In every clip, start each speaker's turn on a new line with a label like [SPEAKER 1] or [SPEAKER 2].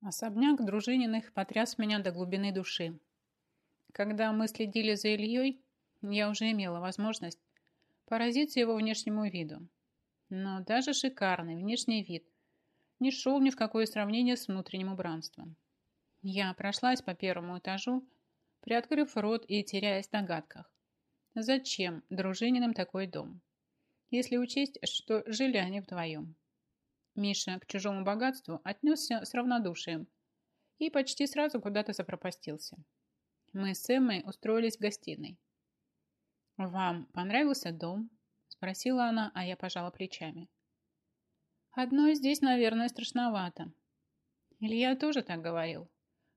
[SPEAKER 1] Особняк Дружининых потряс меня до глубины души. Когда мы следили за Ильей, я уже имела возможность поразиться его внешнему виду. Но даже шикарный внешний вид не шел ни в какое сравнение с внутренним убранством. Я прошлась по первому этажу, приоткрыв рот и теряясь в догадках. Зачем Дружининым такой дом? Если учесть, что жили они вдвоем. Миша к чужому богатству отнесся с равнодушием и почти сразу куда-то запропастился. Мы с Эммой устроились в гостиной. «Вам понравился дом?» – спросила она, а я пожала плечами. «Одно здесь, наверное, страшновато». Илья тоже так говорил.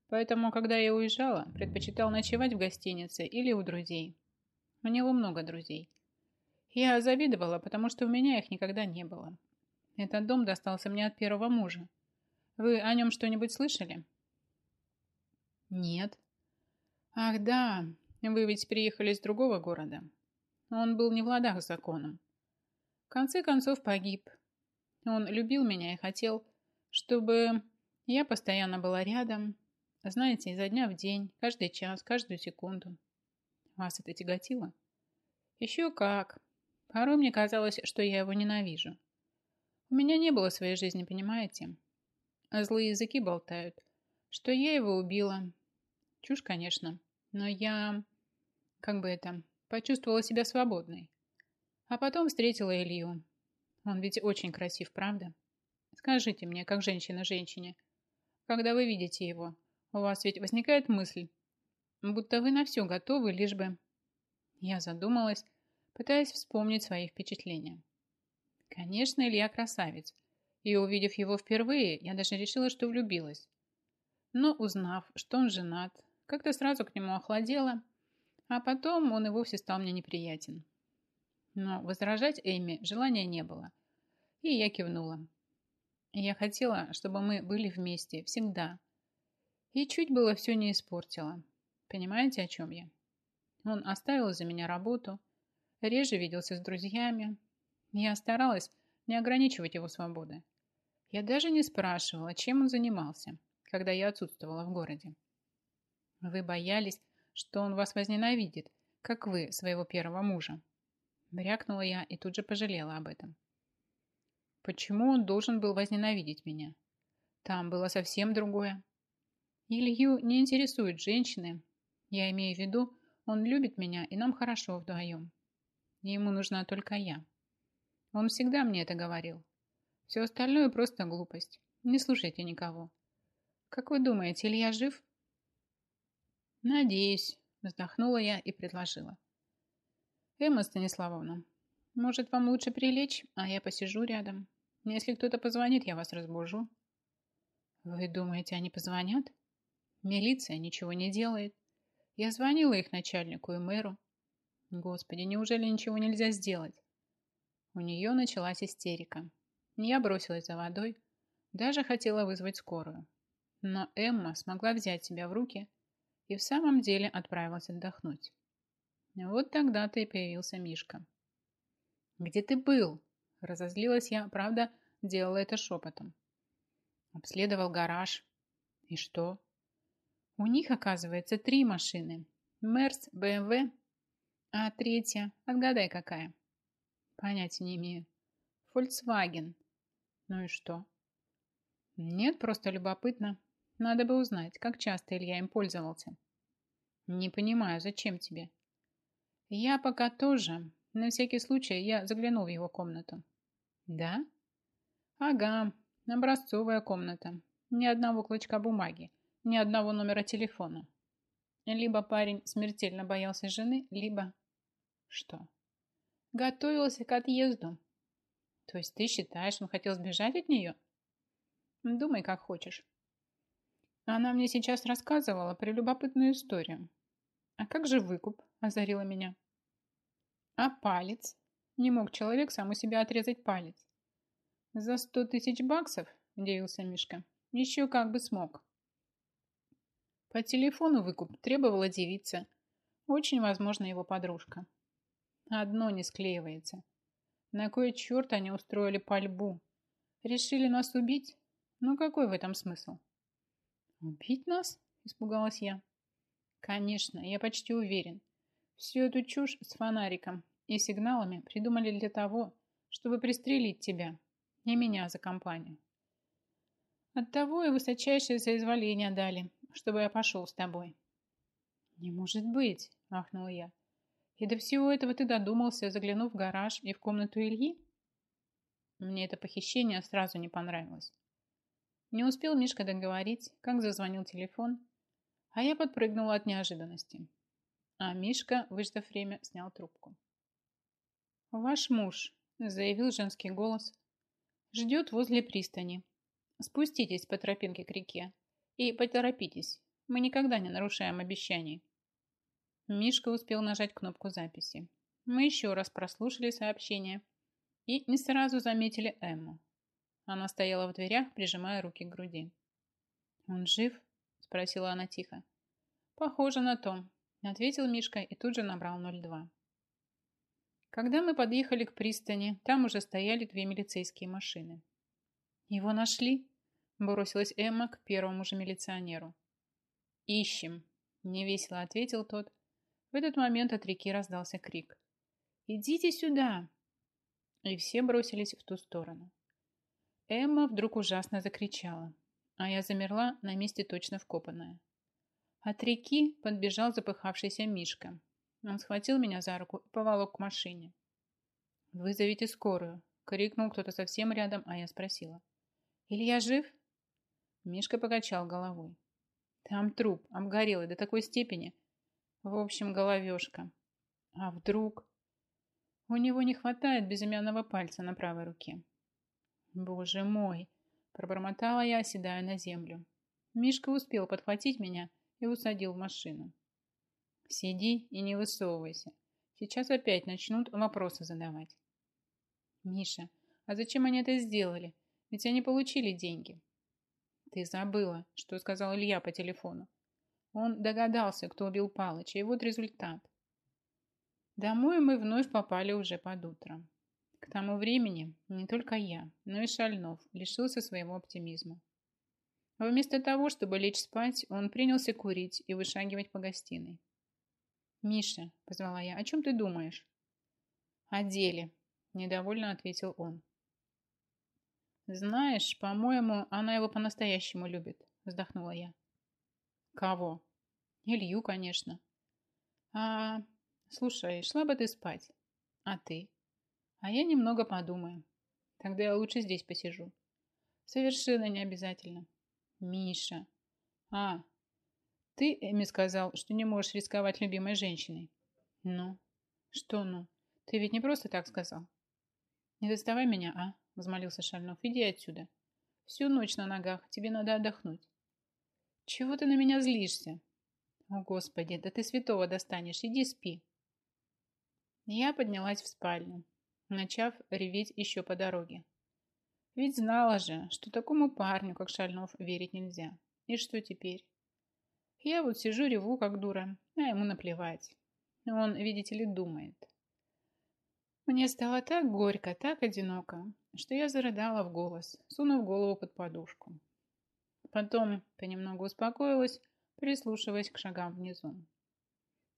[SPEAKER 1] Поэтому, когда я уезжала, предпочитал ночевать в гостинице или у друзей. У него много друзей. Я завидовала, потому что у меня их никогда не было. Этот дом достался мне от первого мужа. Вы о нем что-нибудь слышали? Нет. Ах, да, вы ведь приехали из другого города. Он был не в ладах с законом. В конце концов погиб. Он любил меня и хотел, чтобы я постоянно была рядом. Знаете, изо дня в день, каждый час, каждую секунду. Вас это тяготило? Еще как. Порой мне казалось, что я его ненавижу. У меня не было своей жизни, понимаете? А злые языки болтают, что я его убила. Чушь, конечно, но я... Как бы это... Почувствовала себя свободной. А потом встретила Илью. Он ведь очень красив, правда? Скажите мне, как женщина женщине, когда вы видите его, у вас ведь возникает мысль, будто вы на все готовы, лишь бы... Я задумалась, пытаясь вспомнить свои впечатления. Конечно, Илья красавец, и увидев его впервые, я даже решила, что влюбилась. Но узнав, что он женат, как-то сразу к нему охладела, а потом он и вовсе стал мне неприятен. Но возражать Эйми желания не было, и я кивнула. Я хотела, чтобы мы были вместе, всегда. И чуть было все не испортила. Понимаете, о чем я? Он оставил за меня работу, реже виделся с друзьями. Я старалась не ограничивать его свободы. Я даже не спрашивала, чем он занимался, когда я отсутствовала в городе. Вы боялись, что он вас возненавидит, как вы своего первого мужа. Брякнула я и тут же пожалела об этом. Почему он должен был возненавидеть меня? Там было совсем другое. Илью не интересуют женщины. Я имею в виду, он любит меня, и нам хорошо вдвоем. Ему нужна только я. Он всегда мне это говорил. Все остальное просто глупость. Не слушайте никого. Как вы думаете, Илья жив? Надеюсь, вздохнула я и предложила. Эмма Станиславовна, может, вам лучше прилечь, а я посижу рядом. Если кто-то позвонит, я вас разбужу. Вы думаете, они позвонят? Милиция ничего не делает. Я звонила их начальнику и мэру. Господи, неужели ничего нельзя сделать? У нее началась истерика. Я бросилась за водой, даже хотела вызвать скорую. Но Эмма смогла взять себя в руки и в самом деле отправилась отдохнуть. Вот тогда-то и появился Мишка. «Где ты был?» Разозлилась я, правда, делала это шепотом. Обследовал гараж. И что? У них, оказывается, три машины. Мерс, БМВ, а третья, отгадай какая. Понятия не имею. Volkswagen. Ну и что? Нет, просто любопытно. Надо бы узнать, как часто Илья им пользовался. Не понимаю, зачем тебе? Я пока тоже. На всякий случай я заглянул в его комнату. Да? Ага, образцовая комната. Ни одного клочка бумаги ни одного номера телефона. Либо парень смертельно боялся жены, либо... Что? Готовился к отъезду. То есть ты считаешь, он хотел сбежать от нее? Думай, как хочешь. Она мне сейчас рассказывала прелюбопытную историю. А как же выкуп? Озарила меня. А палец? Не мог человек сам у себя отрезать палец. За сто тысяч баксов, удивился Мишка. Еще как бы смог. По телефону выкуп требовала девица. Очень возможно, его подружка. Одно не склеивается. На кой черт они устроили пальбу? Решили нас убить? Ну какой в этом смысл? «Убить нас?» – испугалась я. «Конечно, я почти уверен. Всю эту чушь с фонариком и сигналами придумали для того, чтобы пристрелить тебя и меня за компанию. Оттого и высочайшее соизволение дали, чтобы я пошел с тобой. Не может быть, ахнула я. И до всего этого ты додумался, заглянув в гараж и в комнату Ильи? Мне это похищение сразу не понравилось. Не успел Мишка договорить, как зазвонил телефон, а я подпрыгнула от неожиданности. А Мишка, выждав время, снял трубку. «Ваш муж», — заявил женский голос, — «ждет возле пристани. Спуститесь по тропинке к реке и поторопитесь. Мы никогда не нарушаем обещаний. Мишка успел нажать кнопку записи. Мы еще раз прослушали сообщение и не сразу заметили Эмму. Она стояла в дверях, прижимая руки к груди. «Он жив?» – спросила она тихо. «Похоже на то», – ответил Мишка и тут же набрал 02. Когда мы подъехали к пристани, там уже стояли две милицейские машины. «Его нашли?» Бросилась Эмма к первому же милиционеру. «Ищем», – невесело ответил тот. В этот момент от реки раздался крик. «Идите сюда!» И все бросились в ту сторону. Эмма вдруг ужасно закричала, а я замерла на месте точно вкопанная. От реки подбежал запыхавшийся Мишка. Он схватил меня за руку и поволок к машине. «Вызовите скорую!» — крикнул кто-то совсем рядом, а я спросила. «Илья жив?» Мишка покачал головой. Там труп, обгорелый до такой степени. В общем, головешка. А вдруг... У него не хватает безымянного пальца на правой руке. Боже мой! Пробормотала я, оседая на землю. Мишка успел подхватить меня и усадил в машину. Сиди и не высовывайся. Сейчас опять начнут вопросы задавать. Миша, а зачем они это сделали? Ведь они получили деньги. Ты забыла, что сказал Илья по телефону. Он догадался, кто убил Палыча, и вот результат. Домой мы вновь попали уже под утро. К тому времени не только я, но и Шальнов лишился своего оптимизма. Вместо того, чтобы лечь спать, он принялся курить и вышагивать по гостиной. «Миша», — позвала я, — «о чем ты думаешь?» «О деле», — недовольно ответил он. «Знаешь, по-моему, она его по-настоящему любит», – вздохнула я. «Кого?» «Илью, конечно». «А, слушай, шла бы ты спать. А ты?» «А я немного подумаю. Тогда я лучше здесь посижу». «Совершенно не обязательно». «Миша». «А, ты Эми сказал, что не можешь рисковать любимой женщиной». «Ну?» «Что ну? Ты ведь не просто так сказал». «Не доставай меня, а?» – взмолился Шальнов. «Иди отсюда. Всю ночь на ногах. Тебе надо отдохнуть». «Чего ты на меня злишься?» «О, Господи, да ты святого достанешь. Иди спи». Я поднялась в спальню, начав реветь еще по дороге. Ведь знала же, что такому парню, как Шальнов, верить нельзя. И что теперь? Я вот сижу, реву, как дура, а ему наплевать. Он, видите ли, думает. Мне стало так горько, так одиноко, что я зарыдала в голос, сунув голову под подушку. Потом понемногу успокоилась, прислушиваясь к шагам внизу.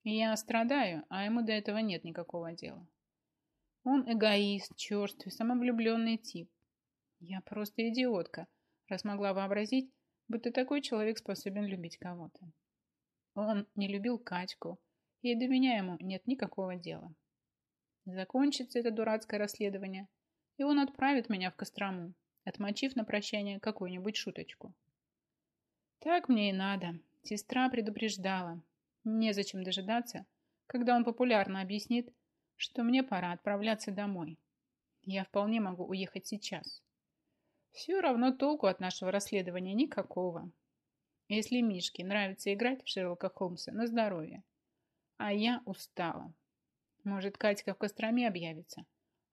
[SPEAKER 1] Я страдаю, а ему до этого нет никакого дела. Он эгоист, черствый, самовлюбленный тип. Я просто идиотка, раз могла вообразить, будто такой человек способен любить кого-то. Он не любил Катьку, и до меня ему нет никакого дела. Закончится это дурацкое расследование, и он отправит меня в Кострому, отмочив на прощание какую-нибудь шуточку. Так мне и надо. Сестра предупреждала. Незачем дожидаться, когда он популярно объяснит, что мне пора отправляться домой. Я вполне могу уехать сейчас. Все равно толку от нашего расследования никакого. Если Мишке нравится играть в Шерлока Холмса, на здоровье. А я устала. Может, Катька в Костроме объявится.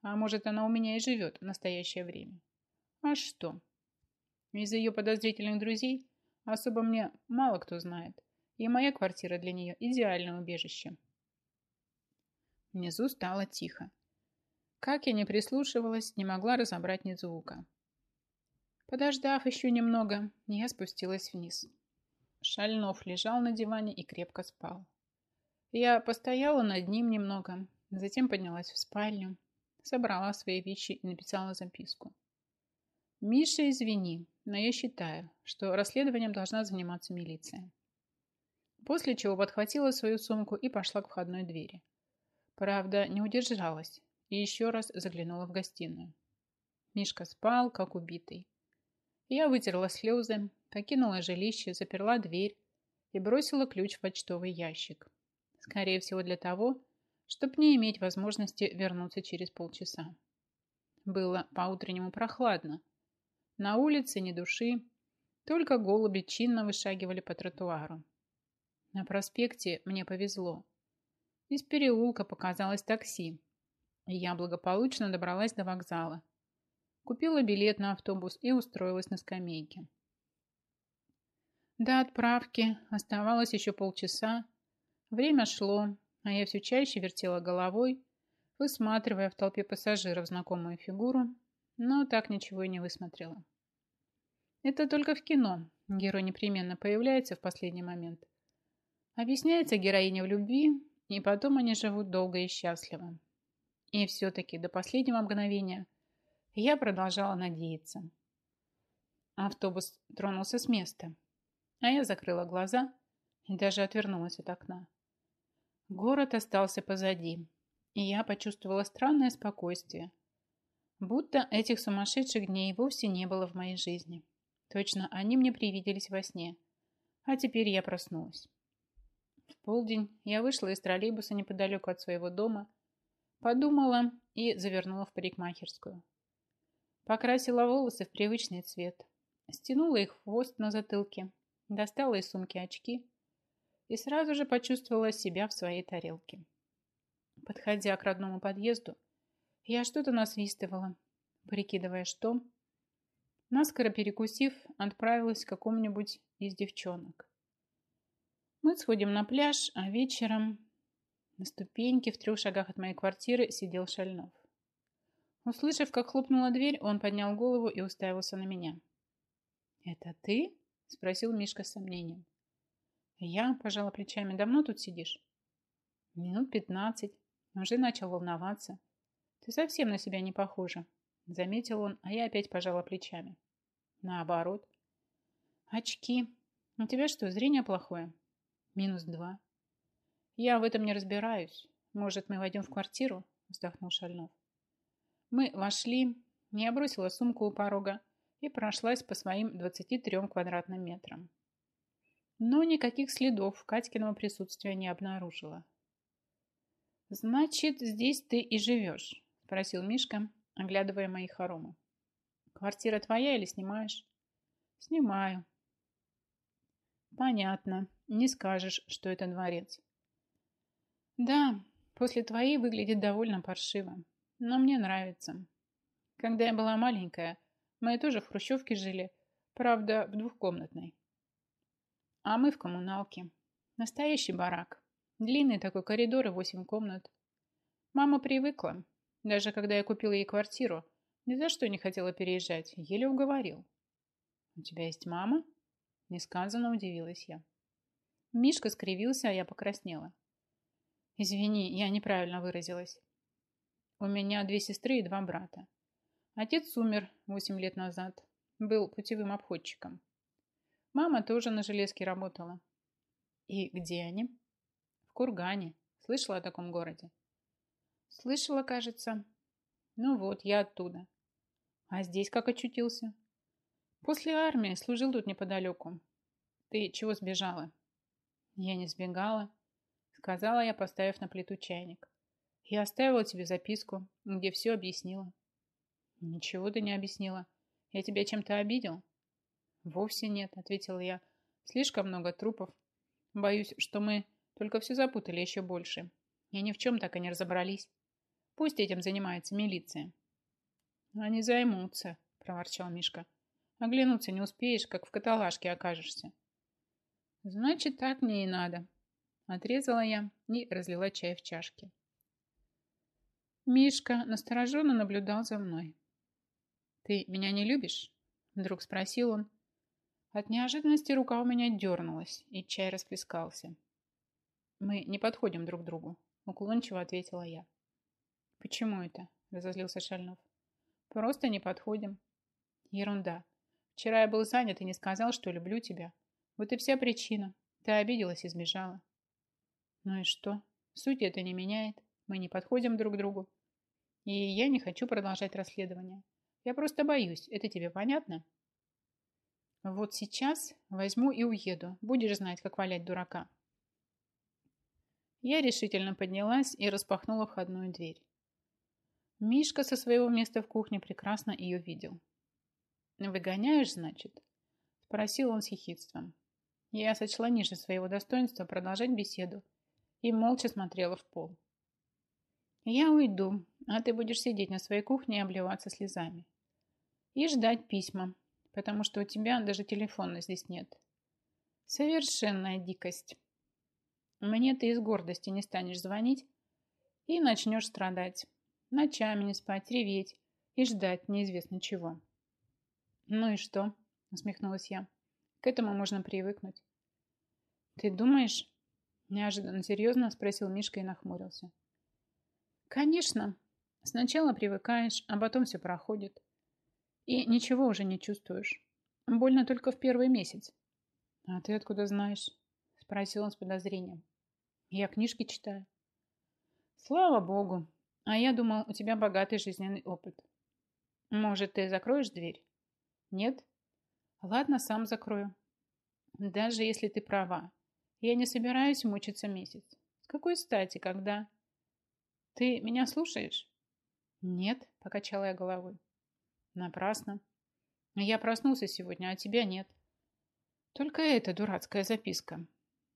[SPEAKER 1] А может, она у меня и живет в настоящее время. А что? Из ее подозрительных друзей особо мне мало кто знает. И моя квартира для нее идеальное убежище. Внизу стало тихо. Как я не прислушивалась, не могла разобрать ни звука. Подождав еще немного, я спустилась вниз. Шальнов лежал на диване и крепко спал. Я постояла над ним немного, затем поднялась в спальню, собрала свои вещи и написала записку. «Миша, извини, но я считаю, что расследованием должна заниматься милиция». После чего подхватила свою сумку и пошла к входной двери. Правда, не удержалась и еще раз заглянула в гостиную. Мишка спал, как убитый. Я вытерла слезы, покинула жилище, заперла дверь и бросила ключ в почтовый ящик. Скорее всего для того, чтобы не иметь возможности вернуться через полчаса. Было по-утреннему прохладно. На улице ни души, только голуби чинно вышагивали по тротуару. На проспекте мне повезло. Из переулка показалось такси, и я благополучно добралась до вокзала. Купила билет на автобус и устроилась на скамейке. До отправки оставалось еще полчаса. Время шло, а я все чаще вертела головой, высматривая в толпе пассажиров знакомую фигуру, но так ничего и не высмотрела. Это только в кино герой непременно появляется в последний момент. Объясняется героиня в любви, и потом они живут долго и счастливо. И все-таки до последнего мгновения я продолжала надеяться. Автобус тронулся с места. А я закрыла глаза и даже отвернулась от окна. Город остался позади, и я почувствовала странное спокойствие. Будто этих сумасшедших дней вовсе не было в моей жизни. Точно они мне привиделись во сне. А теперь я проснулась. В полдень я вышла из троллейбуса неподалеку от своего дома, подумала и завернула в парикмахерскую. Покрасила волосы в привычный цвет, стянула их в хвост на затылке достала из сумки очки и сразу же почувствовала себя в своей тарелке. Подходя к родному подъезду, я что-то насвистывала, прикидывая, что... Наскоро перекусив, отправилась к какому-нибудь из девчонок. Мы сходим на пляж, а вечером на ступеньке в трех шагах от моей квартиры сидел Шальнов. Услышав, как хлопнула дверь, он поднял голову и уставился на меня. «Это ты?» Спросил Мишка с сомнением. Я пожала плечами. Давно тут сидишь? Минут пятнадцать. Уже начал волноваться. Ты совсем на себя не похожа. Заметил он, а я опять пожала плечами. Наоборот. Очки. У тебя что, зрение плохое? Минус два. Я в этом не разбираюсь. Может, мы войдем в квартиру? Вздохнул Шальнов. Мы вошли. Я бросила сумку у порога и прошлась по своим 23 квадратным метрам. Но никаких следов Катькиного присутствия не обнаружила. «Значит, здесь ты и живешь?» – спросил Мишка, оглядывая мои хоромы. «Квартира твоя или снимаешь?» «Снимаю». «Понятно. Не скажешь, что это дворец». «Да, после твоей выглядит довольно паршиво, но мне нравится. Когда я была маленькая, мы тоже в хрущевке жили, правда, в двухкомнатной. А мы в коммуналке. Настоящий барак. Длинный такой коридор и восемь комнат. Мама привыкла. Даже когда я купила ей квартиру, ни за что не хотела переезжать. Еле уговорил. «У тебя есть мама?» Несказанно удивилась я. Мишка скривился, а я покраснела. «Извини, я неправильно выразилась. У меня две сестры и два брата. Отец умер 8 лет назад. Был путевым обходчиком. Мама тоже на железке работала. И где они? В Кургане. Слышала о таком городе? Слышала, кажется. Ну вот, я оттуда. А здесь как очутился? После армии служил тут неподалеку. Ты чего сбежала? Я не сбегала, сказала я, поставив на плиту чайник. Я оставила тебе записку, где все объяснила. Ничего ты не объяснила. Я тебя чем-то обидел? Вовсе нет, ответила я. Слишком много трупов. Боюсь, что мы только все запутали еще больше. И ни в чем так и не разобрались. Пусть этим занимается милиция. Они займутся, проворчал Мишка. Оглянуться не успеешь, как в каталажке окажешься. Значит, так мне и надо. Отрезала я и разлила чай в чашке. Мишка настороженно наблюдал за мной. «Ты меня не любишь?» Вдруг спросил он. От неожиданности рука у меня дернулась, и чай расплескался. «Мы не подходим друг другу», — уклончиво ответила я. «Почему это?» — разозлился Шальнов. «Просто не подходим». «Ерунда. Вчера я был занят и не сказал, что люблю тебя. Вот и вся причина. Ты обиделась и сбежала». «Ну и что? Суть это не меняет. Мы не подходим друг к другу. И я не хочу продолжать расследование. Я просто боюсь. Это тебе понятно?» Вот сейчас возьму и уеду. Будешь знать, как валять дурака. Я решительно поднялась и распахнула входную дверь. Мишка со своего места в кухне прекрасно ее видел. «Выгоняешь, значит?» – спросил он с хихидством. Я сочла ниже своего достоинства продолжать беседу и молча смотрела в пол. «Я уйду, а ты будешь сидеть на своей кухне и обливаться слезами. И ждать письма, потому что у тебя даже телефона здесь нет. Совершенная дикость. Мне ты из гордости не станешь звонить и начнешь страдать. Ночами не спать, реветь и ждать неизвестно чего. Ну и что? Усмехнулась я. К этому можно привыкнуть. Ты думаешь? Неожиданно серьезно спросил Мишка и нахмурился. Конечно. Сначала привыкаешь, а потом все проходит. И ничего уже не чувствуешь. Больно только в первый месяц. А ты откуда знаешь? Спросил он с подозрением. Я книжки читаю. Слава богу. А я думал, у тебя богатый жизненный опыт. Может, ты закроешь дверь? Нет? Ладно, сам закрою. Даже если ты права. Я не собираюсь мучиться месяц. С какой стати, когда... Ты меня слушаешь? Нет, покачала я головой. Напрасно. Я проснулся сегодня, а тебя нет. Только эта дурацкая записка.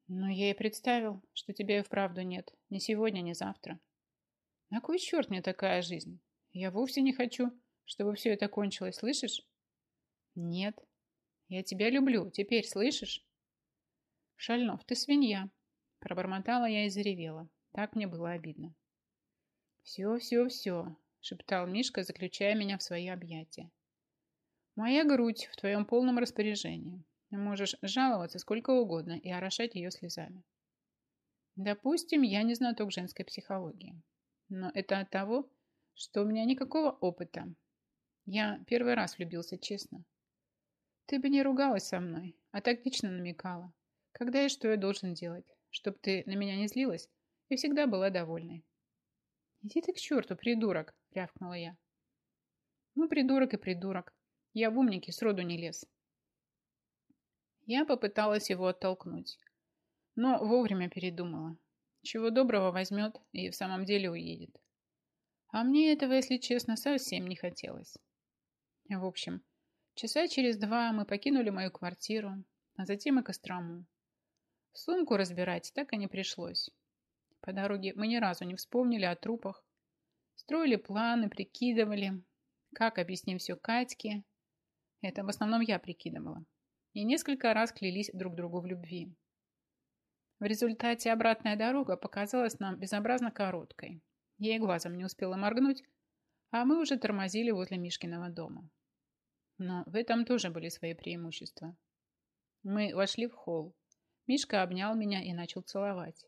[SPEAKER 1] Но я и представил, что тебя и вправду нет. Ни сегодня, ни завтра. На кой черт мне такая жизнь? Я вовсе не хочу, чтобы все это кончилось, слышишь? Нет. Я тебя люблю, теперь слышишь? Шальнов, ты свинья. Пробормотала я и заревела. Так мне было обидно. Все, все, все шептал Мишка, заключая меня в свои объятия. Моя грудь в твоем полном распоряжении. Можешь жаловаться сколько угодно и орошать ее слезами. Допустим, я не знаток женской психологии. Но это от того, что у меня никакого опыта. Я первый раз влюбился честно. Ты бы не ругалась со мной, а тактично намекала. Когда и что я должен делать, чтобы ты на меня не злилась и всегда была довольной. Иди ты к черту, придурок, рявкнула я. Ну, придурок и придурок. Я в умнике сроду не лез. Я попыталась его оттолкнуть, но вовремя передумала. Чего доброго возьмет и в самом деле уедет. А мне этого, если честно, совсем не хотелось. В общем, часа через два мы покинули мою квартиру, а затем и Кострому. Сумку разбирать так и не пришлось. По дороге мы ни разу не вспомнили о трупах, Строили планы, прикидывали, как объясним все Катьке. Это в основном я прикидывала. И несколько раз клялись друг другу в любви. В результате обратная дорога показалась нам безобразно короткой. Я и глазом не успела моргнуть, а мы уже тормозили возле Мишкиного дома. Но в этом тоже были свои преимущества. Мы вошли в холл. Мишка обнял меня и начал целовать,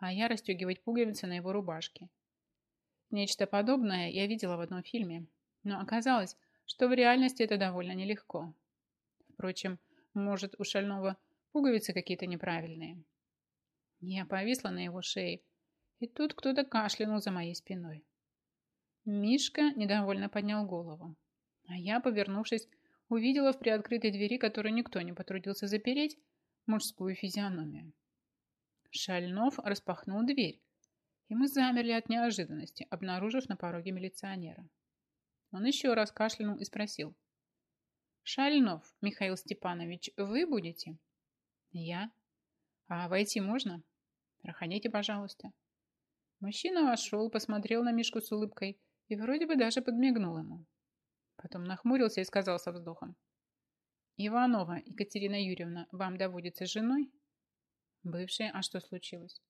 [SPEAKER 1] а я расстегивать пуговицы на его рубашке – Нечто подобное я видела в одном фильме, но оказалось, что в реальности это довольно нелегко. Впрочем, может, у шального пуговицы какие-то неправильные. Я повисла на его шее, и тут кто-то кашлянул за моей спиной. Мишка недовольно поднял голову, а я, повернувшись, увидела в приоткрытой двери, которую никто не потрудился запереть, мужскую физиономию. Шальнов распахнул дверь, и мы замерли от неожиданности, обнаружив на пороге милиционера. Он еще раз кашлянул и спросил. «Шальнов, Михаил Степанович, вы будете?» «Я». «А войти можно?» «Проходите, пожалуйста». Мужчина вошел, посмотрел на Мишку с улыбкой и вроде бы даже подмигнул ему. Потом нахмурился и сказал со вздохом. «Иванова Екатерина Юрьевна вам доводится женой?» «Бывшая, а что случилось?»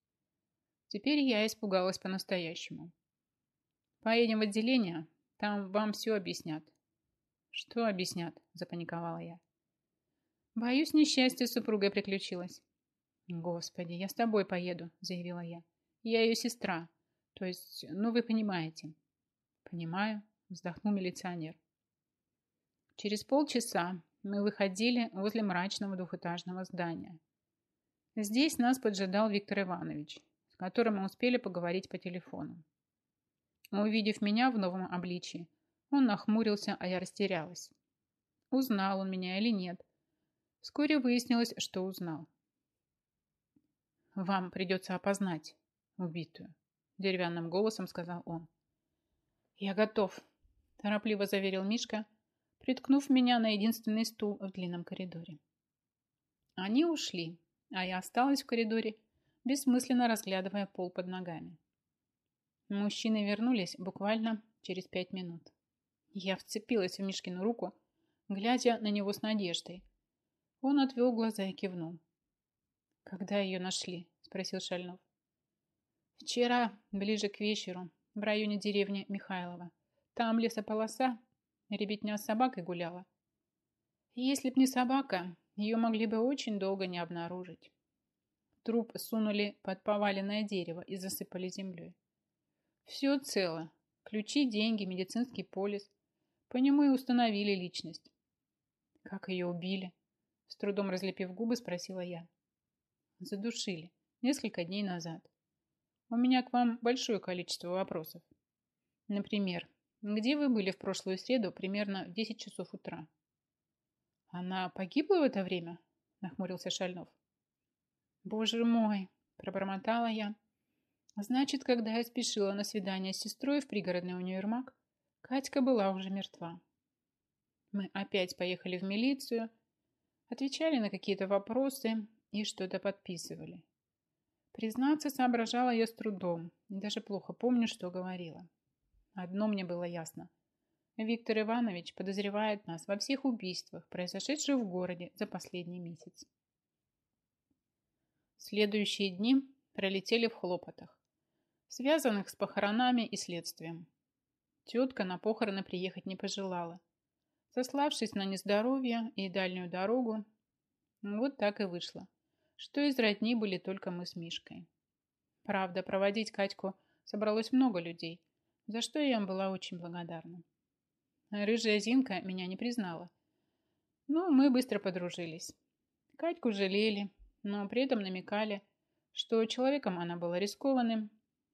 [SPEAKER 1] Теперь я испугалась по-настоящему. Поедем в отделение, там вам все объяснят. Что объяснят? Запаниковала я. Боюсь, несчастье с супругой приключилось. Господи, я с тобой поеду, заявила я. Я ее сестра. То есть, ну вы понимаете. Понимаю, вздохнул милиционер. Через полчаса мы выходили возле мрачного двухэтажного здания. Здесь нас поджидал Виктор Иванович, с которым мы успели поговорить по телефону. Увидев меня в новом обличии, он нахмурился, а я растерялась. Узнал он меня или нет. Вскоре выяснилось, что узнал. «Вам придется опознать убитую», – деревянным голосом сказал он. «Я готов», – торопливо заверил Мишка, приткнув меня на единственный стул в длинном коридоре. Они ушли, а я осталась в коридоре, бессмысленно разглядывая пол под ногами. Мужчины вернулись буквально через пять минут. Я вцепилась в Мишкину руку, глядя на него с надеждой. Он отвел глаза и кивнул. «Когда ее нашли?» – спросил Шальнов. «Вчера, ближе к вечеру, в районе деревни Михайлова. Там лесополоса, ребятня с собакой гуляла. Если б не собака, ее могли бы очень долго не обнаружить. Труп сунули под поваленное дерево и засыпали землей. Все цело. Ключи, деньги, медицинский полис. По нему и установили личность. Как ее убили? С трудом разлепив губы, спросила я. Задушили. Несколько дней назад. У меня к вам большое количество вопросов. Например, где вы были в прошлую среду примерно в 10 часов утра? Она погибла в это время? Нахмурился Шальнов. Боже мой, пробормотала я. Значит, когда я спешила на свидание с сестрой в пригородный универмаг, Катька была уже мертва. Мы опять поехали в милицию, отвечали на какие-то вопросы и что-то подписывали. Признаться, соображала я с трудом и даже плохо помню, что говорила. Одно мне было ясно. Виктор Иванович подозревает нас во всех убийствах, произошедших в городе за последний месяц. Следующие дни пролетели в хлопотах, связанных с похоронами и следствием. Тетка на похороны приехать не пожелала. Сославшись на нездоровье и дальнюю дорогу, вот так и вышло, что из родни были только мы с Мишкой. Правда, проводить Катьку собралось много людей – за что я им была очень благодарна. Рыжая Зинка меня не признала. Но мы быстро подружились. Катьку жалели, но при этом намекали, что человеком она была рискованным,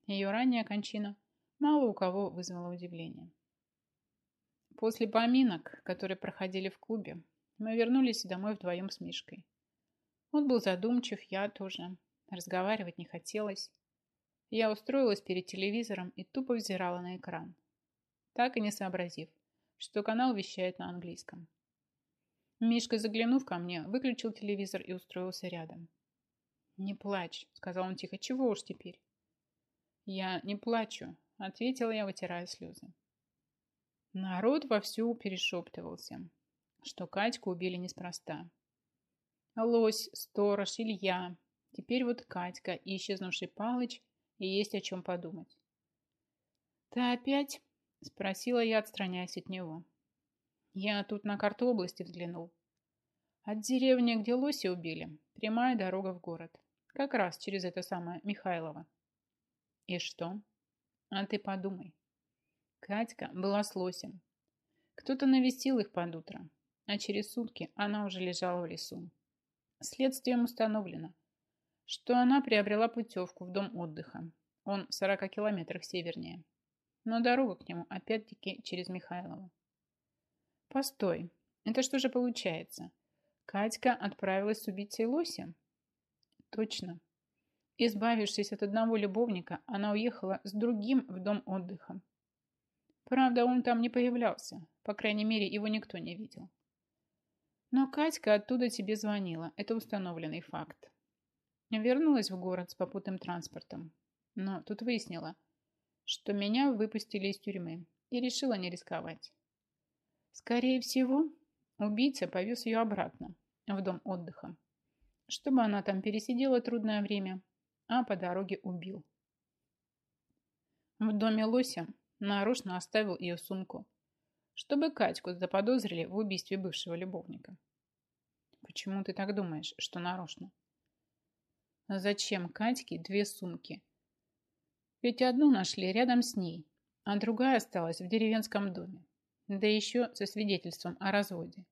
[SPEAKER 1] ее ранняя кончина мало у кого вызвала удивление. После поминок, которые проходили в клубе, мы вернулись домой вдвоем с Мишкой. Он был задумчив, я тоже. Разговаривать не хотелось. Я устроилась перед телевизором и тупо взирала на экран, так и не сообразив, что канал вещает на английском. Мишка, заглянув ко мне, выключил телевизор и устроился рядом. «Не плачь», — сказал он тихо, — «чего уж теперь?» «Я не плачу», — ответила я, вытирая слезы. Народ вовсю перешептывался, что Катьку убили неспроста. Лось, сторож, Илья, теперь вот Катька и исчезнувший Палыч и есть о чем подумать. «Ты опять?» – спросила я, отстраняясь от него. Я тут на карту области взглянул. От деревни, где лоси убили, прямая дорога в город. Как раз через это самое Михайлово. И что? А ты подумай. Катька была с лосем. Кто-то навестил их под утро, а через сутки она уже лежала в лесу. Следствием установлено, что она приобрела путевку в дом отдыха. Он в 40 километрах севернее. Но дорога к нему опять-таки через Михайлово. Постой, это что же получается? Катька отправилась с убийцей Лося? Точно. Избавившись от одного любовника, она уехала с другим в дом отдыха. Правда, он там не появлялся. По крайней мере, его никто не видел. Но Катька оттуда тебе звонила. Это установленный факт. Вернулась в город с попутным транспортом. Но тут выяснила, что меня выпустили из тюрьмы и решила не рисковать. Скорее всего, убийца повез ее обратно, в дом отдыха, чтобы она там пересидела трудное время, а по дороге убил. В доме Лося нарочно оставил ее сумку, чтобы Катьку заподозрили в убийстве бывшего любовника. Почему ты так думаешь, что нарочно? А зачем Катьке две сумки? Ведь одну нашли рядом с ней, а другая осталась в деревенском доме. Да еще со свидетельством о разводе.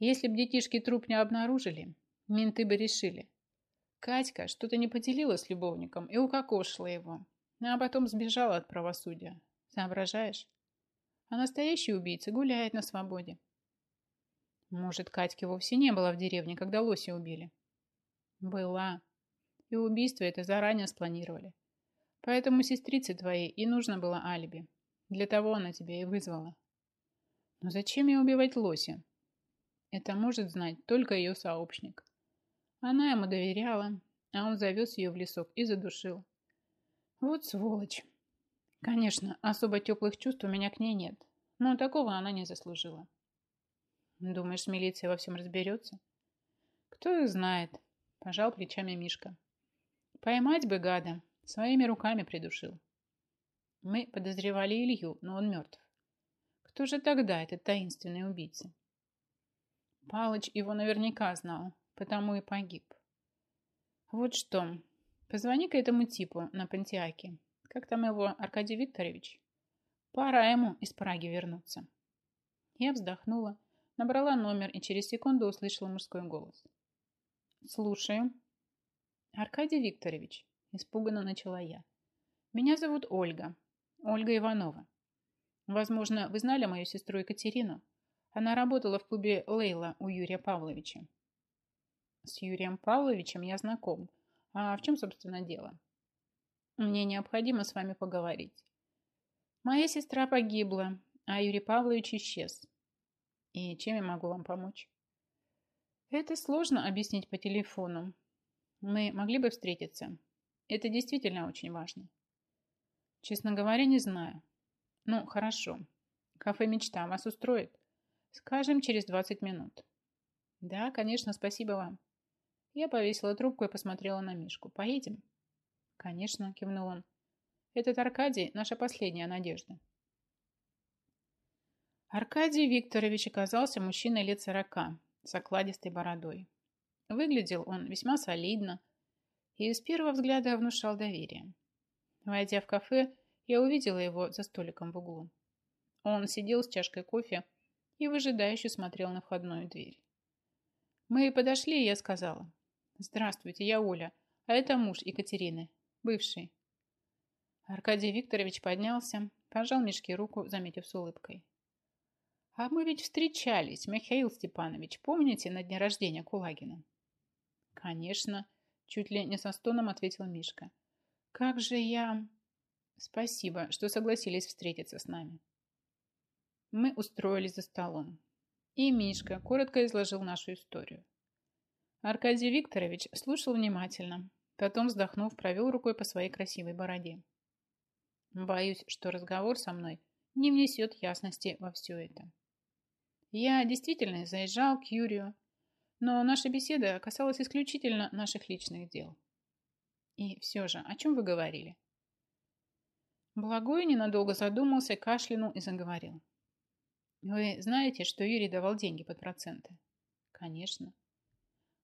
[SPEAKER 1] Если б детишки труп не обнаружили, менты бы решили. Катька что-то не поделила с любовником и укокошила его, а потом сбежала от правосудия. Соображаешь? А настоящий убийца гуляет на свободе. Может, Катьки вовсе не было в деревне, когда лоси убили? Была. И убийство это заранее спланировали. Поэтому сестрице твоей и нужно было алиби. Для того она тебя и вызвала. Но зачем ей убивать лося? Это может знать только ее сообщник. Она ему доверяла, а он завез ее в лесок и задушил. Вот сволочь. Конечно, особо теплых чувств у меня к ней нет, но такого она не заслужила. Думаешь, милиция во всем разберется? Кто их знает, пожал плечами Мишка. Поймать бы гада, своими руками придушил. Мы подозревали Илью, но он мертв. Кто же тогда этот таинственный убийца? Палыч его наверняка знал, потому и погиб. Вот что, позвони-ка этому типу на Пантиаке. Как там его, Аркадий Викторович? Пора ему из Праги вернуться. Я вздохнула, набрала номер и через секунду услышала мужской голос. Слушаю. Аркадий Викторович, испуганно начала я. Меня зовут Ольга. Ольга Иванова. Возможно, вы знали мою сестру Екатерину. Она работала в клубе Лейла у Юрия Павловича. С Юрием Павловичем я знаком. А в чем, собственно, дело? Мне необходимо с вами поговорить. Моя сестра погибла, а Юрий Павлович исчез. И чем я могу вам помочь? Это сложно объяснить по телефону. Мы могли бы встретиться. Это действительно очень важно. Честно говоря, не знаю. Ну, хорошо. Кафе «Мечта» вас устроит? Скажем, через 20 минут. Да, конечно, спасибо вам. Я повесила трубку и посмотрела на Мишку. Поедем? «Конечно», – кивнул он. «Этот Аркадий – наша последняя надежда». Аркадий Викторович оказался мужчиной лет сорока, с окладистой бородой. Выглядел он весьма солидно и с первого взгляда внушал доверие. Войдя в кафе, я увидела его за столиком в углу. Он сидел с чашкой кофе и выжидающе смотрел на входную дверь. Мы подошли, и я сказала. «Здравствуйте, я Оля, а это муж Екатерины. Бывший. Аркадий Викторович поднялся, пожал Мишке руку, заметив с улыбкой. А мы ведь встречались, Михаил Степанович, помните, на дне рождения Кулагина? Конечно, чуть ли не со стоном ответил Мишка. Как же я... Спасибо, что согласились встретиться с нами. Мы устроились за столом. И Мишка коротко изложил нашу историю. Аркадий Викторович слушал внимательно, Потом, вздохнув, провел рукой по своей красивой бороде. Боюсь, что разговор со мной не внесет ясности во все это. Я действительно заезжал к Юрию, но наша беседа касалась исключительно наших личных дел. И все же, о чем вы говорили? Благой ненадолго задумался, кашлянул и заговорил. Вы знаете, что Юрий давал деньги под проценты? Конечно.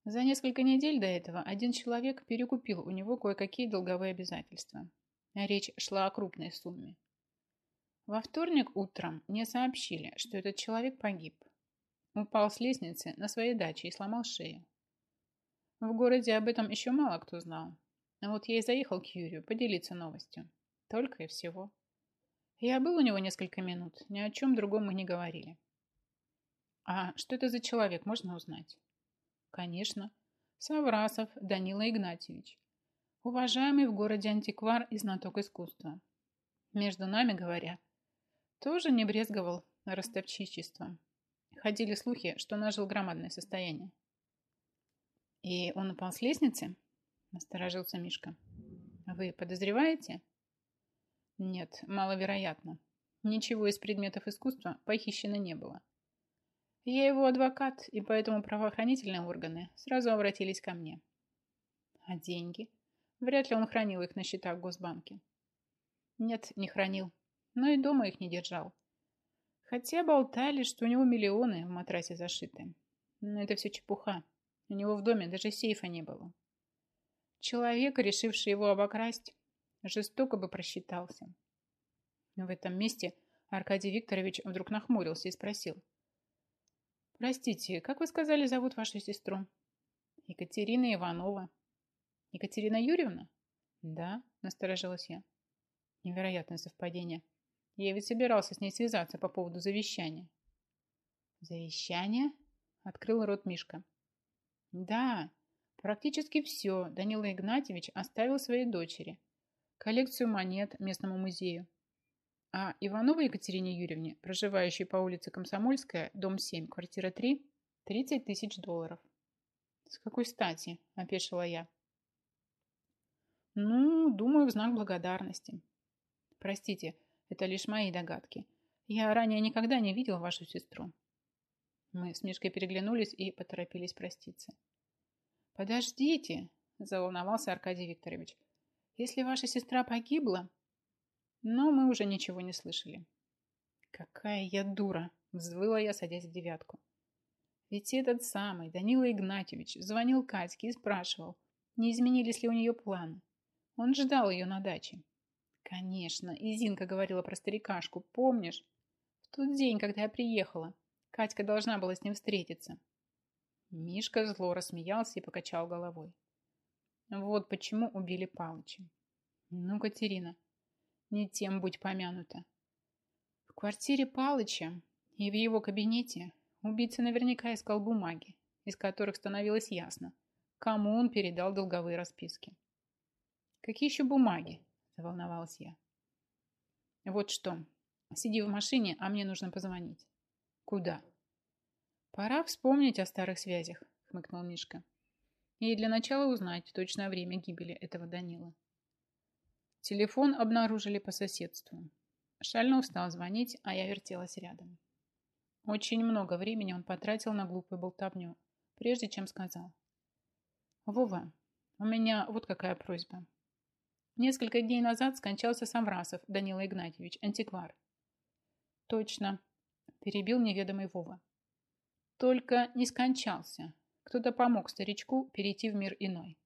[SPEAKER 1] За несколько недель до этого один человек перекупил у него кое-какие долговые обязательства. Речь шла о крупной сумме. Во вторник утром мне сообщили, что этот человек погиб. Упал с лестницы на своей даче и сломал шею. В городе об этом еще мало кто знал. А вот я и заехал к Юрию поделиться новостью. Только и всего. Я был у него несколько минут, ни о чем другом мы не говорили. А что это за человек, можно узнать? Конечно. Саврасов Данила Игнатьевич. Уважаемый в городе антиквар и знаток искусства. Между нами говоря, тоже не брезговал ростовчичеством. Ходили слухи, что нажил громадное состояние. «И он упал с лестницы?» – насторожился Мишка. «Вы подозреваете?» «Нет, маловероятно. Ничего из предметов искусства похищено не было. Я его адвокат, и поэтому правоохранительные органы сразу обратились ко мне. А деньги? Вряд ли он хранил их на счетах в Госбанке. Нет, не хранил. Но и дома их не держал. Хотя болтали, что у него миллионы в матрасе зашиты. Но это все чепуха. У него в доме даже сейфа не было. Человек, решивший его обокрасть, жестоко бы просчитался. В этом месте Аркадий Викторович вдруг нахмурился и спросил. «Простите, как вы сказали, зовут вашу сестру?» «Екатерина Иванова». «Екатерина Юрьевна?» «Да», насторожилась я. Невероятное совпадение. Я ведь собирался с ней связаться по поводу завещания. Завещание? Открыл рот Мишка. Да, практически все Данила Игнатьевич оставил своей дочери. Коллекцию монет местному музею. А Ивановой Екатерине Юрьевне, проживающей по улице Комсомольская, дом 7, квартира 3, 30 тысяч долларов. С какой стати? Опешила я. Ну, думаю, в знак благодарности. Простите, это лишь мои догадки. Я ранее никогда не видел вашу сестру. Мы с Мишкой переглянулись и поторопились проститься. «Подождите!» – заволновался Аркадий Викторович. «Если ваша сестра погибла...» Но мы уже ничего не слышали. «Какая я дура!» – взвыла я, садясь в девятку. Ведь этот самый Данила Игнатьевич звонил Катьке и спрашивал, не изменились ли у нее планы. Он ждал ее на даче. Конечно, и Зинка говорила про старикашку, помнишь? В тот день, когда я приехала, Катька должна была с ним встретиться. Мишка зло рассмеялся и покачал головой. Вот почему убили Палыча. Ну, Катерина, не тем будь помянута. В квартире Палыча и в его кабинете убийца наверняка искал бумаги, из которых становилось ясно, кому он передал долговые расписки. Какие еще бумаги? Заволновалась я. Вот что. Сиди в машине, а мне нужно позвонить. Куда? Пора вспомнить о старых связях, хмыкнул Мишка. И для начала узнать точное время гибели этого Данила. Телефон обнаружили по соседству. Шальнов стал звонить, а я вертелась рядом. Очень много времени он потратил на глупую болтовню, прежде чем сказал. «Вова, у меня вот какая просьба. Несколько дней назад скончался Самрасов Данила Игнатьевич, антиквар. Точно, перебил неведомый Вова. Только не скончался. Кто-то помог старичку перейти в мир иной.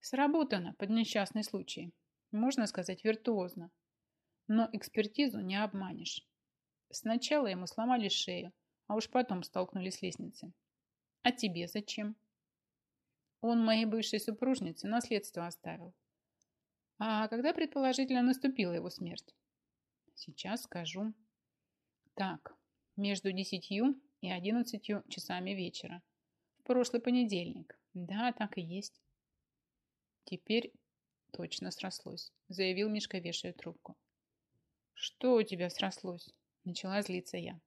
[SPEAKER 1] Сработано под несчастный случай. Можно сказать, виртуозно. Но экспертизу не обманешь. Сначала ему сломали шею, а уж потом столкнули с лестницы. А тебе зачем? Он моей бывшей супружнице наследство оставил. А когда, предположительно, наступила его смерть? Сейчас скажу. Так, между десятью и одиннадцатью часами вечера. В прошлый понедельник. Да, так и есть. Теперь точно срослось, заявил Мишка, вешая трубку. Что у тебя срослось? Начала злиться я.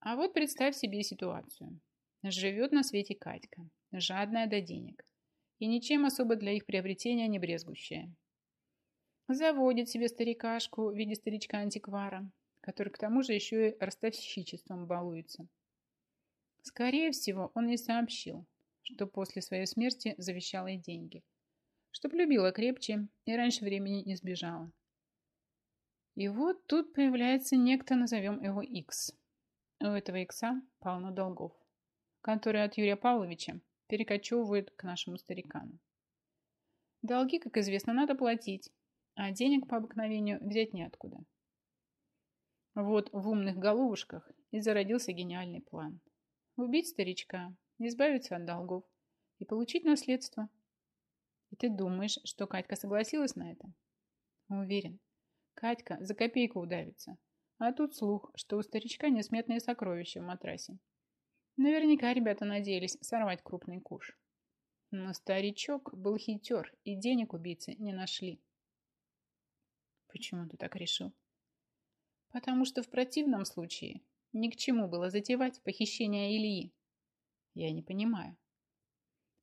[SPEAKER 1] А вот представь себе ситуацию. Живет на свете Катька, жадная до денег и ничем особо для их приобретения не брезгущая. Заводит себе старикашку в виде старичка-антиквара, который к тому же еще и ростовщичеством балуется. Скорее всего, он и сообщил, что после своей смерти завещала ей деньги, чтоб любила крепче и раньше времени не сбежала. И вот тут появляется некто, назовем его X. У этого Икса полно долгов, которые от Юрия Павловича перекочевывают к нашему старикану. Долги, как известно, надо платить, а денег по обыкновению взять неоткуда. Вот в умных головушках и зародился гениальный план. Убить старичка, избавиться от долгов и получить наследство. И ты думаешь, что Катька согласилась на это? Уверен. Катька за копейку удавится. А тут слух, что у старичка несметные сокровища в матрасе. Наверняка ребята надеялись сорвать крупный куш. Но старичок был хитер, и денег убийцы не нашли. Почему ты так решил? Потому что в противном случае ни к чему было затевать похищение Ильи. Я не понимаю.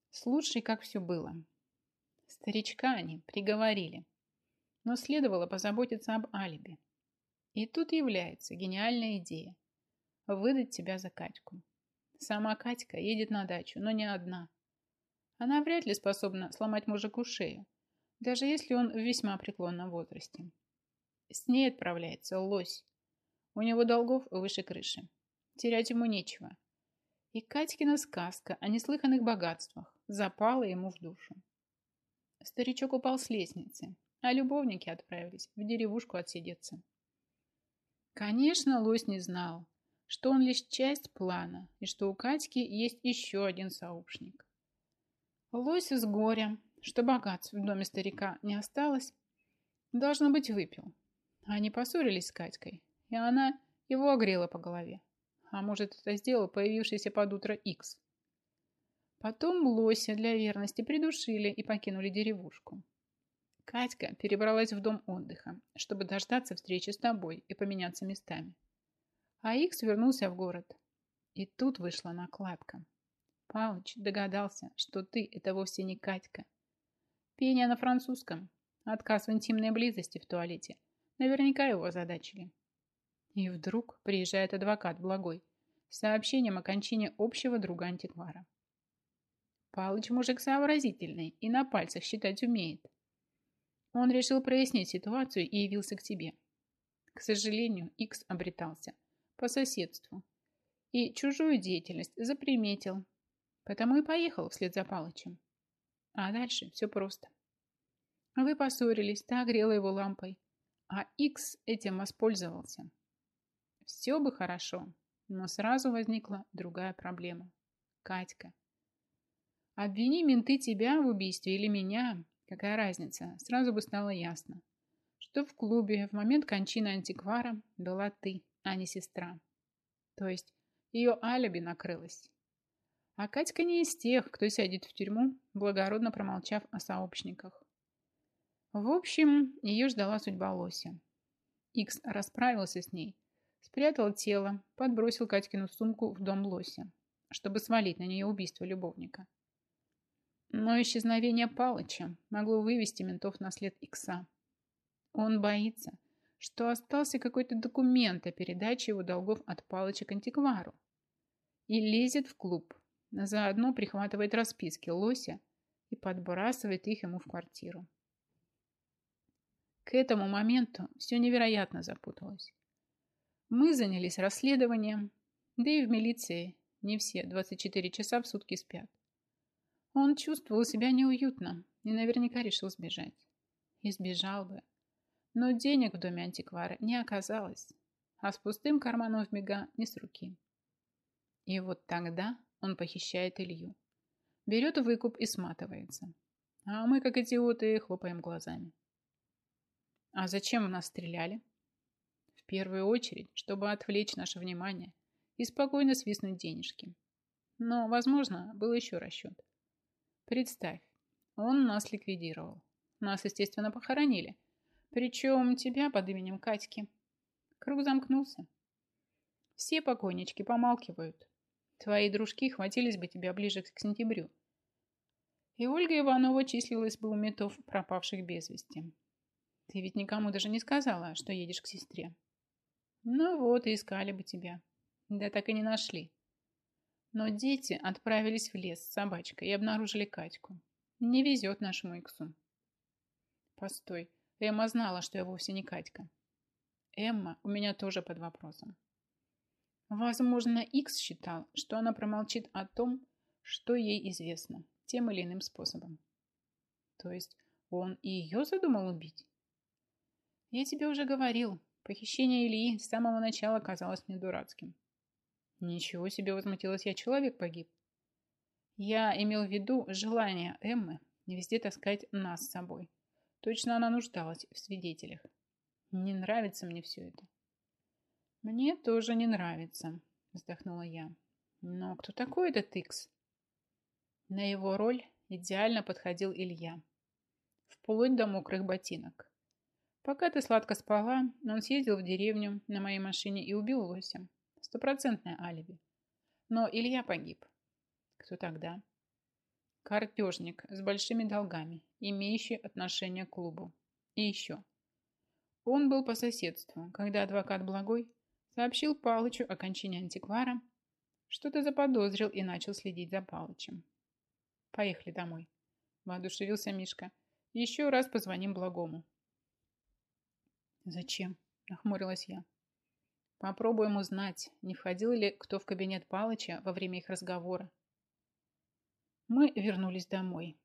[SPEAKER 1] Слушай, как все было. Старичка они приговорили. Но следовало позаботиться об алиби. И тут является гениальная идея. Выдать тебя за Катьку. Сама Катька едет на дачу, но не одна. Она вряд ли способна сломать мужику шею, даже если он в весьма преклонном возрасте. С ней отправляется лось. У него долгов выше крыши. Терять ему нечего. И Катькина сказка о неслыханных богатствах запала ему в душу. Старичок упал с лестницы, а любовники отправились в деревушку отсидеться. Конечно, лось не знал, что он лишь часть плана и что у Катьки есть еще один сообщник. Лось с горя, что богатств в доме старика не осталось, должно быть, выпил. Они поссорились с Катькой, и она его огрела по голове. А может, это сделал появившийся под утро Икс. Потом лося для верности придушили и покинули деревушку. Катька перебралась в дом отдыха, чтобы дождаться встречи с тобой и поменяться местами. А Икс вернулся в город. И тут вышла накладка. Палыч догадался, что ты – это вовсе не Катька. Пение на французском, отказ в интимной близости в туалете. Наверняка его озадачили. И вдруг приезжает адвокат Благой с сообщением о кончине общего друга антиквара. Палыч мужик сообразительный и на пальцах считать умеет. Он решил прояснить ситуацию и явился к тебе. К сожалению, Икс обретался по соседству и чужую деятельность заприметил, потому и поехал вслед за Палычем. А дальше все просто. Вы поссорились, ты огрела его лампой, а Икс этим воспользовался. Все бы хорошо, но сразу возникла другая проблема. Катька. Обвини менты тебя в убийстве или меня, какая разница, сразу бы стало ясно, что в клубе в момент кончины антиквара была ты, а не сестра. То есть ее алиби накрылось. А Катька не из тех, кто сядет в тюрьму, благородно промолчав о сообщниках. В общем, ее ждала судьба Лося. Икс расправился с ней, спрятал тело, подбросил Катькину сумку в дом Лося, чтобы свалить на нее убийство любовника. Но исчезновение Палыча могло вывести ментов на след Икса. Он боится, что остался какой-то документ о передаче его долгов от Палыча к антиквару. И лезет в клуб, заодно прихватывает расписки Лося и подбрасывает их ему в квартиру. К этому моменту все невероятно запуталось. Мы занялись расследованием, да и в милиции не все 24 часа в сутки спят. Он чувствовал себя неуютно и наверняка решил сбежать. И сбежал бы. Но денег в доме антиквара не оказалось, а с пустым карманом в мега не с руки. И вот тогда он похищает Илью. Берет выкуп и сматывается. А мы, как идиоты, хлопаем глазами. А зачем нас стреляли? В первую очередь, чтобы отвлечь наше внимание и спокойно свистнуть денежки. Но, возможно, был еще расчет. Представь, он нас ликвидировал. Нас, естественно, похоронили. Причем тебя под именем Катьки. Круг замкнулся. Все покойнички помалкивают. Твои дружки хватились бы тебя ближе к сентябрю. И Ольга Иванова числилась бы у метов пропавших без вести. Ты ведь никому даже не сказала, что едешь к сестре. Ну вот, и искали бы тебя. Да так и не нашли. Но дети отправились в лес с собачкой и обнаружили Катьку. Не везет нашему Иксу. Постой, Эмма знала, что я вовсе не Катька. Эмма у меня тоже под вопросом. Возможно, Икс считал, что она промолчит о том, что ей известно, тем или иным способом. То есть он и ее задумал убить? Я тебе уже говорил, похищение Ильи с самого начала казалось мне дурацким. Ничего себе, возмутилась я, человек погиб. Я имел в виду желание Эммы везде таскать нас с собой. Точно она нуждалась в свидетелях. Не нравится мне все это. Мне тоже не нравится, вздохнула я. Но кто такой этот Икс? На его роль идеально подходил Илья. Вплоть до мокрых ботинок. Пока ты сладко спала, он съездил в деревню на моей машине и убил лося. Стопроцентное алиби. Но Илья погиб. Кто тогда? Картежник с большими долгами, имеющий отношение к клубу. И еще. Он был по соседству, когда адвокат Благой сообщил Палычу о кончине антиквара, что-то заподозрил и начал следить за Палычем. «Поехали домой», – воодушевился Мишка. «Еще раз позвоним Благому». «Зачем?» – нахмурилась я. Попробуем узнать, не входил ли кто в кабинет Палыча во время их разговора. Мы вернулись домой,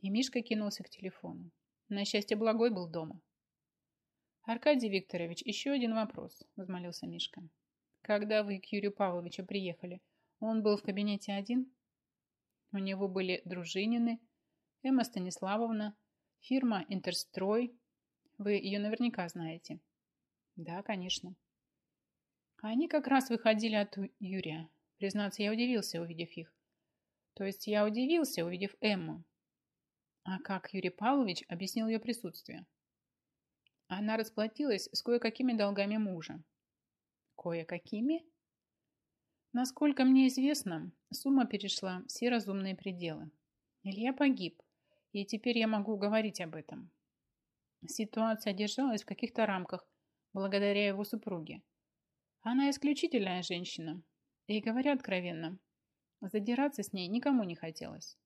[SPEAKER 1] и Мишка кинулся к телефону. На счастье, Благой был дома. «Аркадий Викторович, еще один вопрос», – возмолился Мишка. «Когда вы к Юрию Павловичу приехали, он был в кабинете один?» У него были Дружинины, Эмма Станиславовна, фирма «Интерстрой». Вы ее наверняка знаете. Да, конечно. Они как раз выходили от Юрия. Признаться, я удивился, увидев их. То есть я удивился, увидев Эмму. А как Юрий Павлович объяснил ее присутствие? Она расплатилась с кое-какими долгами мужа. Кое-какими? Насколько мне известно, сумма перешла все разумные пределы. Илья погиб, и теперь я могу говорить об этом. Ситуация держалась в каких-то рамках, благодаря его супруге. Она исключительная женщина, и, говоря откровенно, задираться с ней никому не хотелось.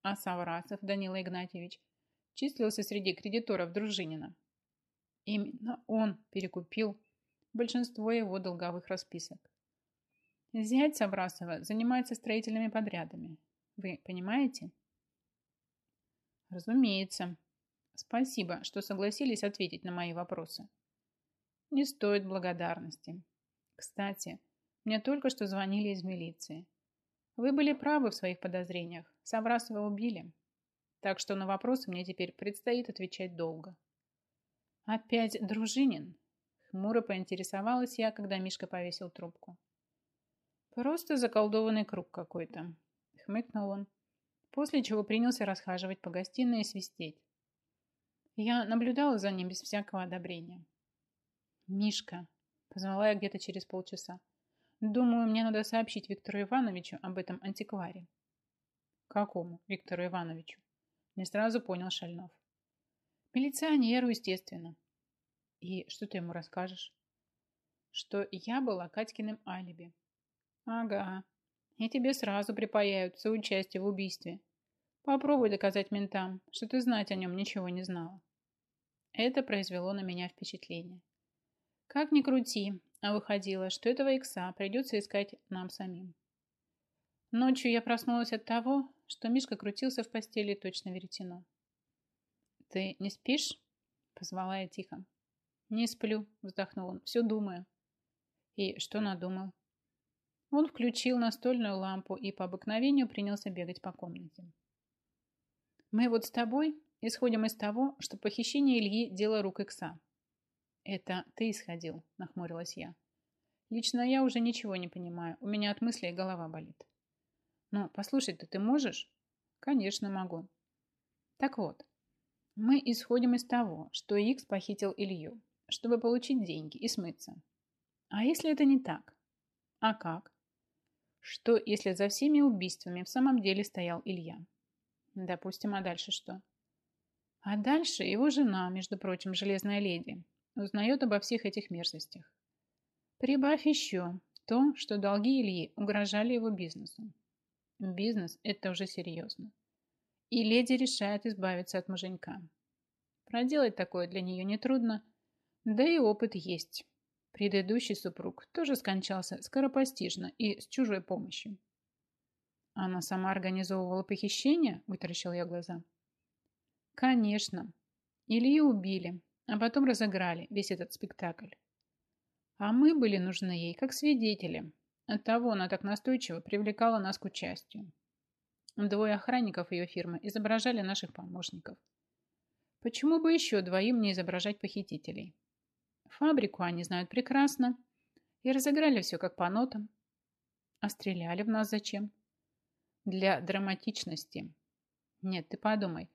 [SPEAKER 1] А Саврасов Данила Игнатьевич числился среди кредиторов Дружинина. Именно он перекупил большинство его долговых расписок. Зять Саврасова занимается строительными подрядами. Вы понимаете? Разумеется. Спасибо, что согласились ответить на мои вопросы. Не стоит благодарности. Кстати, мне только что звонили из милиции. Вы были правы в своих подозрениях. Саврасова убили. Так что на вопросы мне теперь предстоит отвечать долго. Опять Дружинин? Хмуро поинтересовалась я, когда Мишка повесил трубку. Просто заколдованный круг какой-то. Хмыкнул он, после чего принялся расхаживать по гостиной и свистеть. Я наблюдала за ним без всякого одобрения. «Мишка», — позвала я где-то через полчаса, «думаю, мне надо сообщить Виктору Ивановичу об этом антикваре». «Какому Виктору Ивановичу?» Не сразу понял Шальнов. Милиционеру, естественно. И что ты ему расскажешь? Что я была Катькиным алиби. Ага. И тебе сразу припаяют соучастие в убийстве. Попробуй доказать ментам, что ты знать о нем ничего не знала. Это произвело на меня впечатление. Как ни крути, а выходило, что этого икса придется искать нам самим. Ночью я проснулась от того, что Мишка крутился в постели точно веретено. «Ты не спишь?» – позвала я тихо. «Не сплю», – вздохнул он. «Все думаю». «И что надумал?» Он включил настольную лампу и по обыкновению принялся бегать по комнате. «Мы вот с тобой исходим из того, что похищение Ильи – дело рук Икса». «Это ты исходил», – нахмурилась я. «Лично я уже ничего не понимаю. У меня от мыслей голова болит». «Ну, послушай-то ты можешь?» «Конечно могу». «Так вот, мы исходим из того, что Икс похитил Илью, чтобы получить деньги и смыться. А если это не так? А как? Что, если за всеми убийствами в самом деле стоял Илья? Допустим, а дальше что? А дальше его жена, между прочим, железная леди, узнает обо всех этих мерзостях. Прибавь еще то, что долги Ильи угрожали его бизнесу. Бизнес – это уже серьезно и леди решает избавиться от муженька. Проделать такое для нее нетрудно, да и опыт есть. Предыдущий супруг тоже скончался скоропостижно и с чужой помощью. Она сама организовывала похищение, вытаращил я глаза. Конечно. Илью убили, а потом разыграли весь этот спектакль. А мы были нужны ей как свидетели. Оттого она так настойчиво привлекала нас к участию. Двое охранников ее фирмы изображали наших помощников. Почему бы еще двоим не изображать похитителей? Фабрику они знают прекрасно и разыграли все как по нотам. А стреляли в нас зачем? Для драматичности. Нет, ты подумай.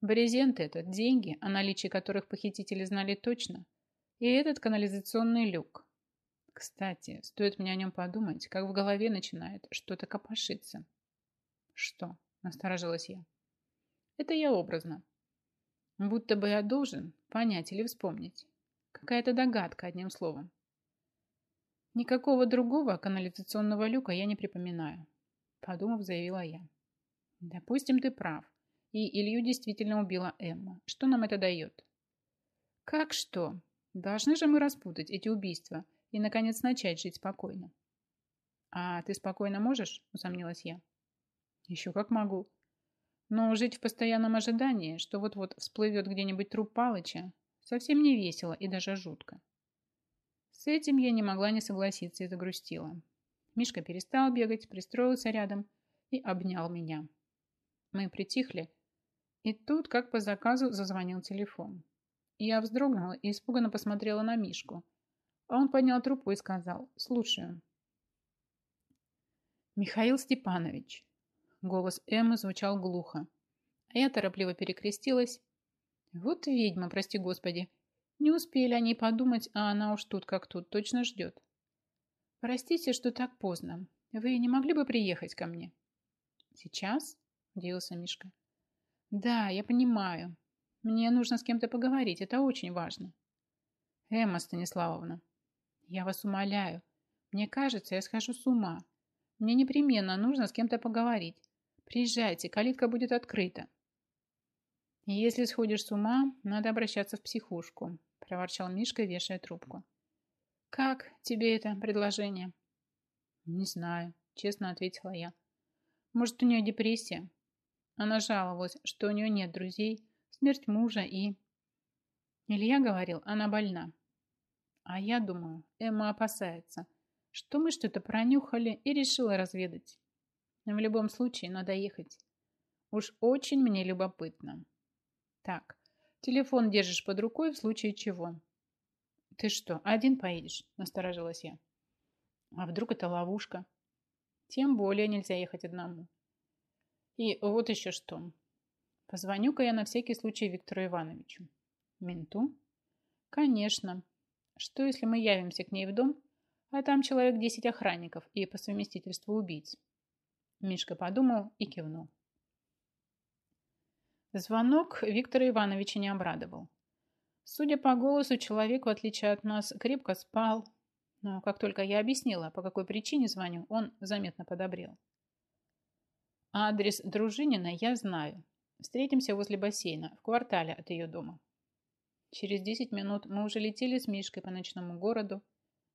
[SPEAKER 1] Брезент этот, деньги, о наличии которых похитители знали точно, и этот канализационный люк. Кстати, стоит мне о нем подумать, как в голове начинает что-то копошиться. Что? Насторожилась я. Это я образно. Будто бы я должен понять или вспомнить. Какая-то догадка, одним словом. Никакого другого канализационного люка я не припоминаю. Подумав, заявила я. Допустим, ты прав. И Илью действительно убила Эмма. Что нам это дает? Как что? Должны же мы распутать эти убийства и, наконец, начать жить спокойно. «А ты спокойно можешь?» – усомнилась я. «Еще как могу. Но жить в постоянном ожидании, что вот-вот всплывет где-нибудь труп Палыча, совсем не весело и даже жутко». С этим я не могла не согласиться и загрустила. Мишка перестал бегать, пристроился рядом и обнял меня. Мы притихли, и тут, как по заказу, зазвонил телефон. Я вздрогнула и испуганно посмотрела на Мишку. А он поднял трубку и сказал «Слушаю». «Михаил Степанович». Голос Эммы звучал глухо. А я торопливо перекрестилась. «Вот ведьма, прости господи. Не успели они подумать, а она уж тут как тут, точно ждет. Простите, что так поздно. Вы не могли бы приехать ко мне?» «Сейчас?» – удивился Мишка. «Да, я понимаю. Мне нужно с кем-то поговорить, это очень важно». «Эмма Станиславовна, я вас умоляю. Мне кажется, я схожу с ума. Мне непременно нужно с кем-то поговорить. Приезжайте, калитка будет открыта». «Если сходишь с ума, надо обращаться в психушку», – проворчал Мишка, вешая трубку. «Как тебе это предложение?» «Не знаю», – честно ответила я. «Может, у нее депрессия?» Она жаловалась, что у нее нет друзей, смерть мужа и... Илья говорил, она больна. А я думаю, Эмма опасается, что мы что-то пронюхали и решила разведать. В любом случае, надо ехать. Уж очень мне любопытно. Так, телефон держишь под рукой в случае чего. Ты что, один поедешь? Насторожилась я. А вдруг это ловушка? Тем более нельзя ехать одному. И вот еще что. Позвоню-ка я на всякий случай Виктору Ивановичу. Менту? Конечно. Что, если мы явимся к ней в дом, а там человек 10 охранников и по совместительству убийц? Мишка подумал и кивнул. Звонок Виктора Ивановича не обрадовал. Судя по голосу, человек, в отличие от нас, крепко спал. Но как только я объяснила, по какой причине звоню, он заметно подобрел. Адрес Дружинина я знаю. Встретимся возле бассейна, в квартале от ее дома. Через 10 минут мы уже летели с Мишкой по ночному городу,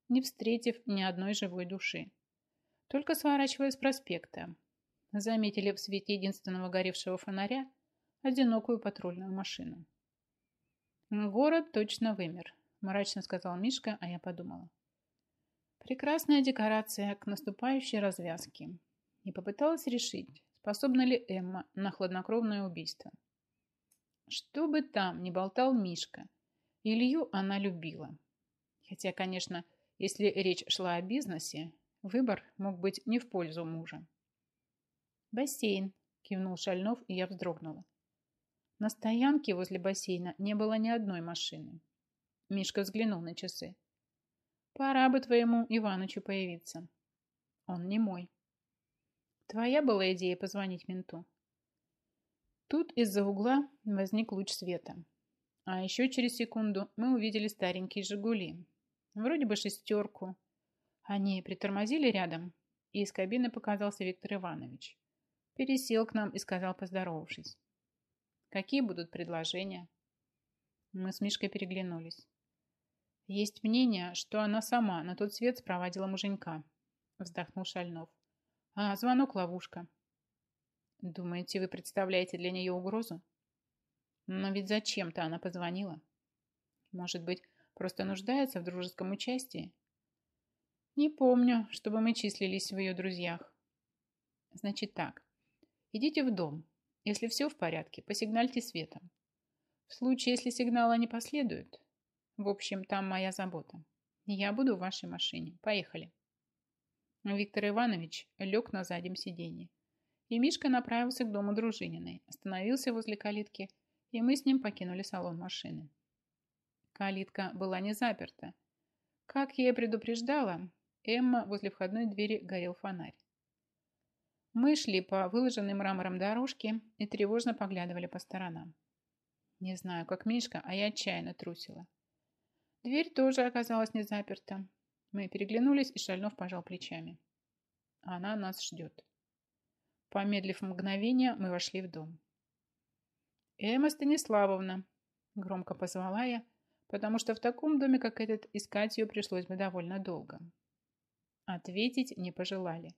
[SPEAKER 1] не встретив ни одной живой души. Только сворачивая с проспекта, заметили в свете единственного горевшего фонаря одинокую патрульную машину. «Город точно вымер», – мрачно сказал Мишка, а я подумала. Прекрасная декорация к наступающей развязке. И попыталась решить, Способна ли Эмма на хладнокровное убийство? Что бы там ни болтал Мишка, Илью она любила. Хотя, конечно, если речь шла о бизнесе, выбор мог быть не в пользу мужа. «Бассейн», – кивнул Шальнов, и я вздрогнула. На стоянке возле бассейна не было ни одной машины. Мишка взглянул на часы. «Пора бы твоему Иванычу появиться. Он не мой». Твоя была идея позвонить менту. Тут из-за угла возник луч света. А еще через секунду мы увидели старенькие «Жигули». Вроде бы шестерку. Они притормозили рядом, и из кабины показался Виктор Иванович. Пересел к нам и сказал, поздоровавшись. «Какие будут предложения?» Мы с Мишкой переглянулись. «Есть мнение, что она сама на тот свет спровадила муженька», вздохнул Шальнов. А звонок ловушка. Думаете, вы представляете для нее угрозу? Но ведь зачем-то она позвонила. Может быть, просто нуждается в дружеском участии? Не помню, чтобы мы числились в ее друзьях. Значит так, идите в дом. Если все в порядке, посигнальте светом. В случае, если сигнала не последует, в общем, там моя забота. Я буду в вашей машине. Поехали. Виктор Иванович лег на заднем сиденье. И Мишка направился к дому Дружининой, остановился возле калитки, и мы с ним покинули салон машины. Калитка была не заперта. Как я и предупреждала, Эмма возле входной двери горел фонарь. Мы шли по выложенной мрамором дорожке и тревожно поглядывали по сторонам. Не знаю, как Мишка, а я отчаянно трусила. Дверь тоже оказалась не заперта, мы переглянулись, и Шальнов пожал плечами. Она нас ждет. Помедлив мгновение, мы вошли в дом. «Эмма Станиславовна!» – громко позвала я, потому что в таком доме, как этот, искать ее пришлось бы довольно долго. Ответить не пожелали.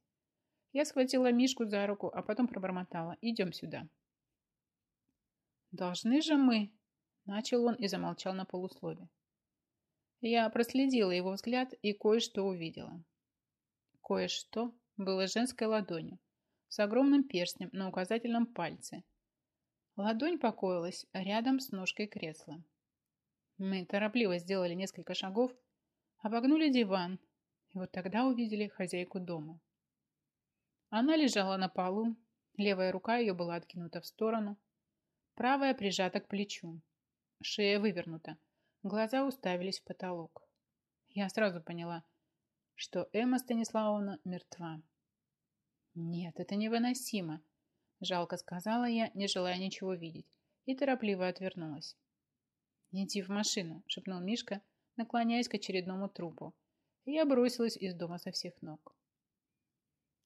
[SPEAKER 1] Я схватила Мишку за руку, а потом пробормотала. «Идем сюда». «Должны же мы...» Начал он и замолчал на полуслове. Я проследила его взгляд и кое-что увидела. Кое-что было женской ладонью с огромным перстнем на указательном пальце. Ладонь покоилась рядом с ножкой кресла. Мы торопливо сделали несколько шагов, обогнули диван, и вот тогда увидели хозяйку дома. Она лежала на полу, левая рука ее была откинута в сторону, правая прижата к плечу, шея вывернута, глаза уставились в потолок. Я сразу поняла, что Эмма Станиславовна мертва. «Нет, это невыносимо», – жалко сказала я, не желая ничего видеть, и торопливо отвернулась. «Иди в машину», – шепнул Мишка, наклоняясь к очередному трупу. Я бросилась из дома со всех ног.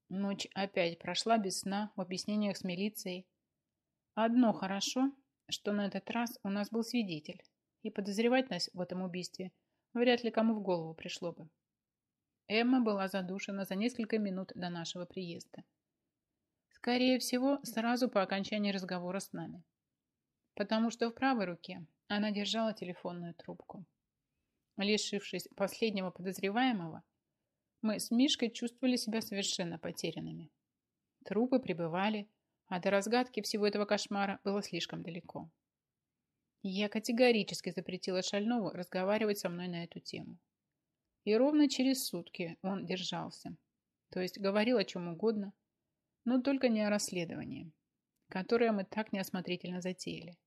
[SPEAKER 1] Ночь опять прошла без сна в объяснениях с милицией. Одно хорошо, что на этот раз у нас был свидетель, и подозревать нас в этом убийстве вряд ли кому в голову пришло бы. Эмма была задушена за несколько минут до нашего приезда. Скорее всего, сразу по окончании разговора с нами. Потому что в правой руке она держала телефонную трубку. Лишившись последнего подозреваемого, мы с Мишкой чувствовали себя совершенно потерянными. Трупы прибывали, а до разгадки всего этого кошмара было слишком далеко. Я категорически запретила Шальнову разговаривать со мной на эту тему. И ровно через сутки он держался. То есть говорил о чем угодно, но только не о расследовании, которое мы так неосмотрительно затеяли.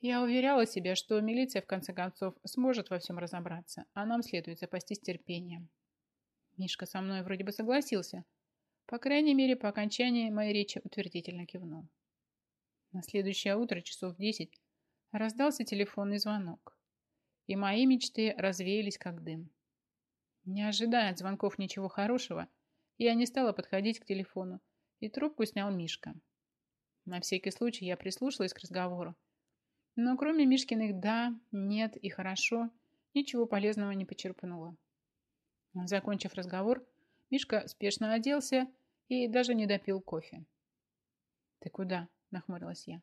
[SPEAKER 1] Я уверяла себя, что милиция в конце концов сможет во всем разобраться, а нам следует запастись терпением. Мишка со мной вроде бы согласился. По крайней мере, по окончании моей речи утвердительно кивнул. На следующее утро, часов в десять, раздался телефонный звонок, и мои мечты развеялись как дым. Не ожидая от звонков ничего хорошего, я не стала подходить к телефону, и трубку снял Мишка. На всякий случай я прислушалась к разговору, но кроме Мишкиных «да», «нет» и «хорошо» ничего полезного не почерпнула. Закончив разговор, Мишка спешно оделся и даже не допил кофе. «Ты куда?» – нахмурилась я.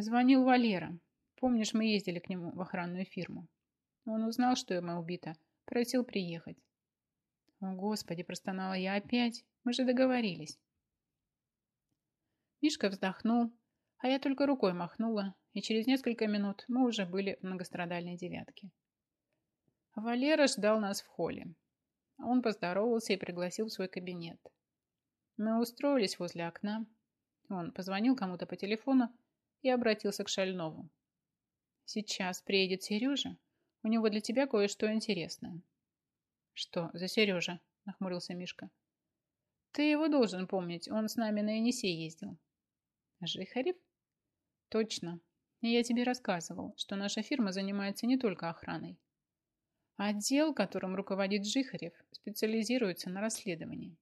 [SPEAKER 1] Звонил Валера. Помнишь, мы ездили к нему в охранную фирму. Он узнал, что Эмма убита, Просил приехать. О, Господи, простонала я опять. Мы же договорились. Мишка вздохнул, а я только рукой махнула, и через несколько минут мы уже были в многострадальной девятке. Валера ждал нас в холле. Он поздоровался и пригласил в свой кабинет. Мы устроились возле окна. Он позвонил кому-то по телефону и обратился к Шальнову. «Сейчас приедет Сережа. У него для тебя кое-что интересное». «Что за Сережа?» – нахмурился Мишка. «Ты его должен помнить, он с нами на Енисей ездил». «Жихарев?» «Точно. Я тебе рассказывал, что наша фирма занимается не только охраной. Отдел, которым руководит Жихарев, специализируется на расследовании».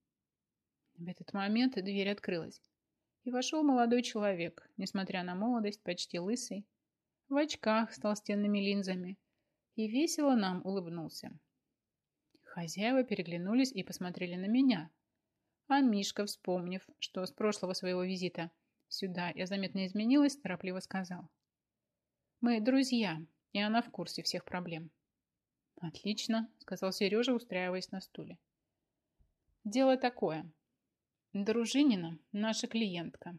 [SPEAKER 1] В этот момент дверь открылась, и вошел молодой человек, несмотря на молодость, почти лысый, в очках с толстенными линзами, и весело нам улыбнулся. Хозяева переглянулись и посмотрели на меня. А Мишка, вспомнив, что с прошлого своего визита сюда я заметно изменилась, торопливо сказал. «Мы друзья, и она в курсе всех проблем». «Отлично», — сказал Сережа, устраиваясь на стуле. «Дело такое. Дружинина – наша клиентка.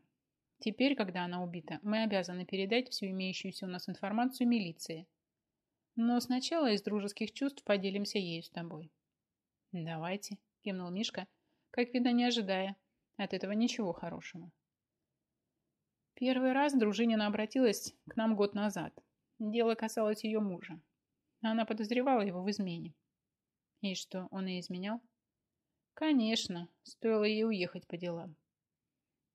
[SPEAKER 1] Теперь, когда она убита, мы обязаны передать всю имеющуюся у нас информацию милиции, но сначала из дружеских чувств поделимся ею с тобой. Давайте, кивнул Мишка, как видно, не ожидая от этого ничего хорошего. Первый раз Дружинина обратилась к нам год назад. Дело касалось ее мужа. Она подозревала его в измене. И что, он и изменял? Конечно, стоило ей уехать по делам.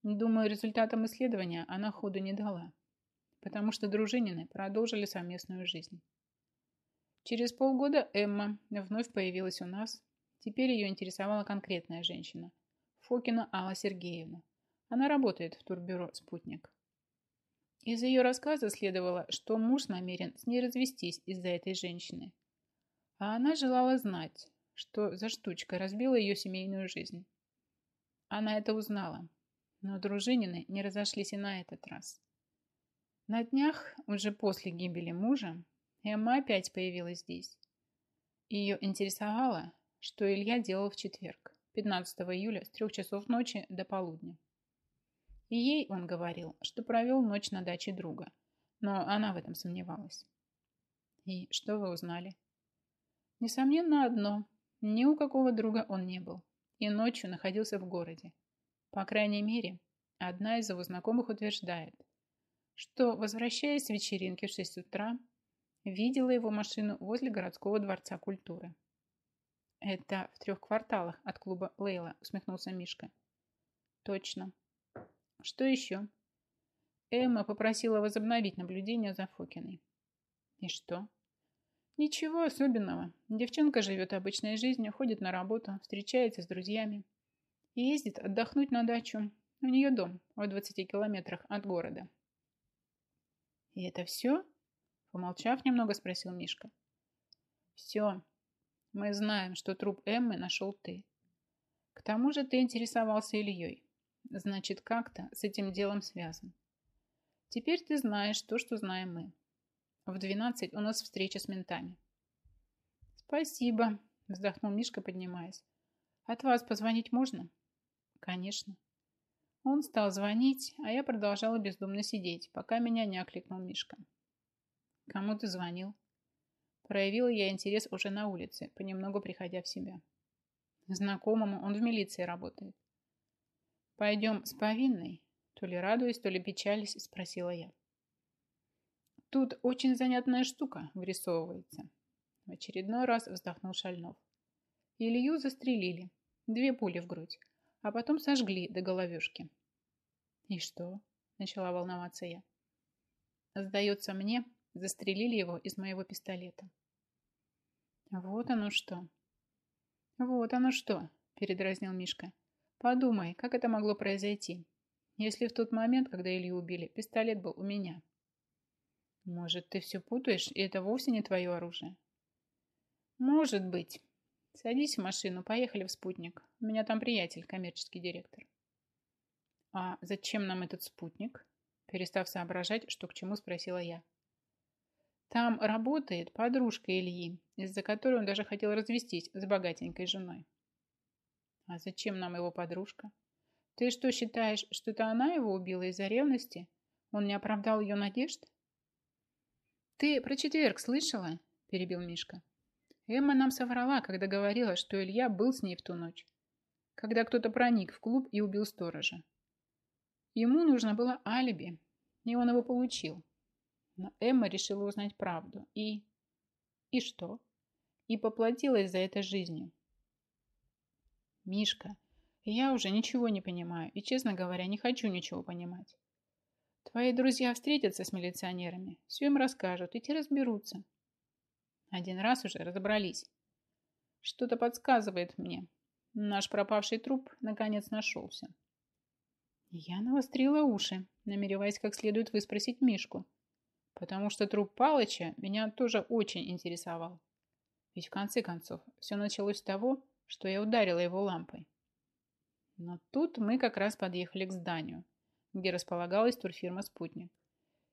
[SPEAKER 1] Думаю, результатом исследования она ходу не дала, потому что дружинины продолжили совместную жизнь. Через полгода Эмма вновь появилась у нас. Теперь ее интересовала конкретная женщина. Фокина Алла Сергеевна. Она работает в турбюро «Спутник». Из ее рассказа следовало, что муж намерен с ней развестись из-за этой женщины. А она желала знать, что за штучка разбила ее семейную жизнь. Она это узнала, но дружинины не разошлись и на этот раз. На днях, уже после гибели мужа, Эмма опять появилась здесь. Ее интересовало, что Илья делал в четверг, 15 июля, с трех часов ночи до полудня. И ей он говорил, что провел ночь на даче друга, но она в этом сомневалась. «И что вы узнали?» Несомненно одно. Ни у какого друга он не был. И ночью находился в городе. По крайней мере, одна из его знакомых утверждает, что, возвращаясь с вечеринки в 6 утра, видела его машину возле городского дворца культуры. «Это в трех кварталах от клуба Лейла», усмехнулся Мишка. «Точно. Что еще?» Эмма попросила возобновить наблюдение за Фокиной. «И что?» Ничего особенного. Девчонка живет обычной жизнью, ходит на работу, встречается с друзьями и ездит отдохнуть на дачу. У нее дом в 20 километрах от города. И это все? Помолчав немного, спросил Мишка. Все. Мы знаем, что труп Эммы нашел ты. К тому же ты интересовался Ильей. Значит, как-то с этим делом связан. Теперь ты знаешь то, что знаем мы. В 12 у нас встреча с ментами. Спасибо, вздохнул Мишка, поднимаясь. От вас позвонить можно? Конечно. Он стал звонить, а я продолжала бездумно сидеть, пока меня не окликнул Мишка. Кому ты звонил? Проявила я интерес уже на улице, понемногу приходя в себя. Знакомому, он в милиции работает. Пойдем с повинной? То ли радуясь, то ли печались, спросила я. Тут очень занятная штука вырисовывается. В очередной раз вздохнул Шальнов. Илью застрелили. Две пули в грудь. А потом сожгли до головешки. И что? Начала волноваться я. Сдается мне, застрелили его из моего пистолета. Вот оно что. Вот оно что, передразнил Мишка. Подумай, как это могло произойти, если в тот момент, когда Илью убили, пистолет был у меня. Может, ты все путаешь, и это вовсе не твое оружие? Может быть. Садись в машину, поехали в спутник. У меня там приятель, коммерческий директор. А зачем нам этот спутник? Перестав соображать, что к чему, спросила я. Там работает подружка Ильи, из-за которой он даже хотел развестись с богатенькой женой. А зачем нам его подружка? Ты что, считаешь, что это она его убила из-за ревности? Он не оправдал ее надежд? «Ты про четверг слышала?» – перебил Мишка. Эмма нам соврала, когда говорила, что Илья был с ней в ту ночь, когда кто-то проник в клуб и убил сторожа. Ему нужно было алиби, и он его получил. Но Эмма решила узнать правду. И... И что? И поплатилась за это жизнью. Мишка, я уже ничего не понимаю и, честно говоря, не хочу ничего понимать. Твои друзья встретятся с милиционерами, все им расскажут, и те разберутся. Один раз уже разобрались. Что-то подсказывает мне. Наш пропавший труп наконец нашелся. Я навострила уши, намереваясь как следует выспросить Мишку, потому что труп Палыча меня тоже очень интересовал. Ведь в конце концов все началось с того, что я ударила его лампой. Но тут мы как раз подъехали к зданию, где располагалась турфирма «Спутник».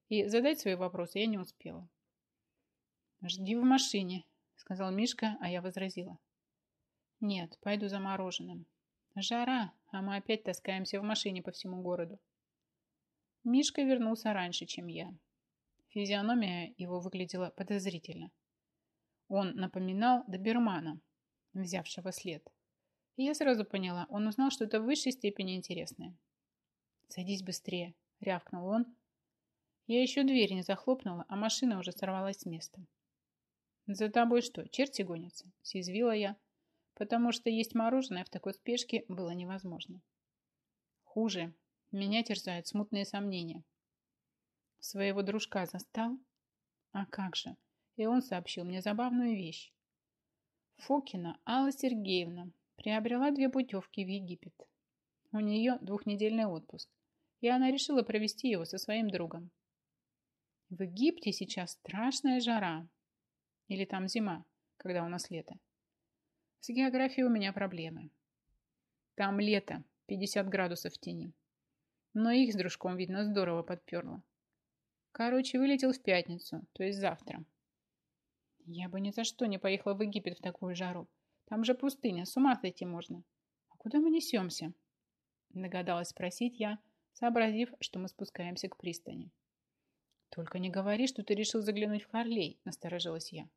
[SPEAKER 1] И задать свои вопросы я не успела. «Жди в машине», — сказал Мишка, а я возразила. «Нет, пойду за мороженым. Жара, а мы опять таскаемся в машине по всему городу». Мишка вернулся раньше, чем я. Физиономия его выглядела подозрительно. Он напоминал добермана, взявшего след. И я сразу поняла, он узнал что-то в высшей степени интересное. «Садись быстрее», — рявкнул он. Я еще дверь не захлопнула, а машина уже сорвалась с места. «За тобой что, черти гонятся?» — съязвила я, потому что есть мороженое в такой спешке было невозможно. Хуже. Меня терзают смутные сомнения. Своего дружка застал? А как же? И он сообщил мне забавную вещь. Фокина Алла Сергеевна приобрела две путевки в Египет. У нее двухнедельный отпуск и она решила провести его со своим другом. В Египте сейчас страшная жара. Или там зима, когда у нас лето. С географией у меня проблемы. Там лето, 50 градусов в тени. Но их с дружком, видно, здорово подперло. Короче, вылетел в пятницу, то есть завтра. Я бы ни за что не поехала в Египет в такую жару. Там же пустыня, с ума сойти можно. А куда мы несемся? Догадалась спросить я, сообразив, что мы спускаемся к пристани. «Только не говори, что ты решил заглянуть в Харлей», – насторожилась я.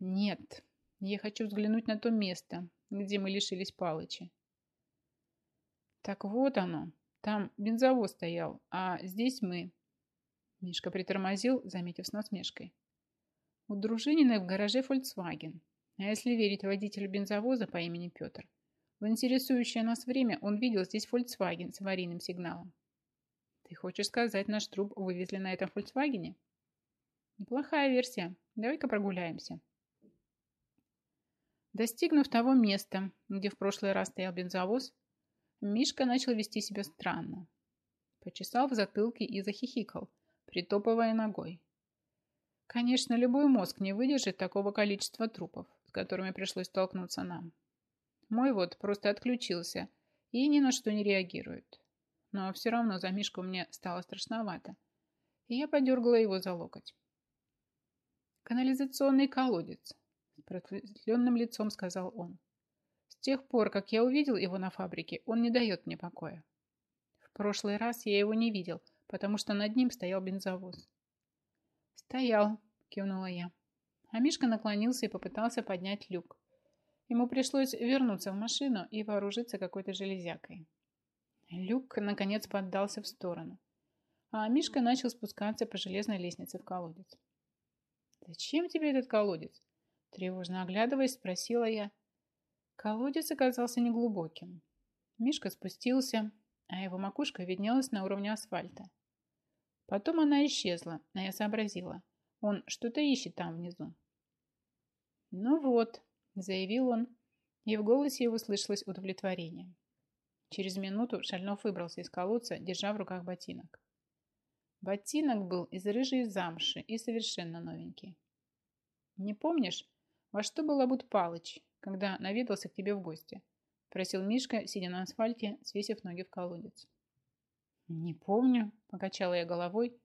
[SPEAKER 1] «Нет, я хочу взглянуть на то место, где мы лишились Палыча». «Так вот оно. Там бензовоз стоял, а здесь мы». Мишка притормозил, заметив с насмешкой. «У Дружинина в гараже Volkswagen. А если верить водителю бензовоза по имени Петр, в интересующее нас время он видел здесь Volkswagen с аварийным сигналом. Ты хочешь сказать, наш труп вывезли на этом Фольксвагене? Неплохая версия. Давай-ка прогуляемся. Достигнув того места, где в прошлый раз стоял бензовоз, Мишка начал вести себя странно. Почесал в затылке и захихикал, притопывая ногой. Конечно, любой мозг не выдержит такого количества трупов, с которыми пришлось столкнуться нам. Мой вот просто отключился и ни на что не реагирует но все равно за Мишку мне стало страшновато, и я подергала его за локоть. «Канализационный колодец», – с просветленным лицом сказал он. «С тех пор, как я увидел его на фабрике, он не дает мне покоя. В прошлый раз я его не видел, потому что над ним стоял бензовоз». «Стоял», – кивнула я. А Мишка наклонился и попытался поднять люк. Ему пришлось вернуться в машину и вооружиться какой-то железякой. Люк, наконец, поддался в сторону, а Мишка начал спускаться по железной лестнице в колодец. «Зачем тебе этот колодец?» Тревожно оглядываясь, спросила я. Колодец оказался неглубоким. Мишка спустился, а его макушка виднелась на уровне асфальта. Потом она исчезла, а я сообразила. Он что-то ищет там внизу. «Ну вот», — заявил он, и в голосе его слышалось удовлетворение. Через минуту Шальнов выбрался из колодца, держа в руках ботинок. Ботинок был из рыжей замши и совершенно новенький. «Не помнишь, во что был обут Палыч, когда наведался к тебе в гости?» Просил Мишка, сидя на асфальте, свесив ноги в колодец. «Не помню», – покачала я головой.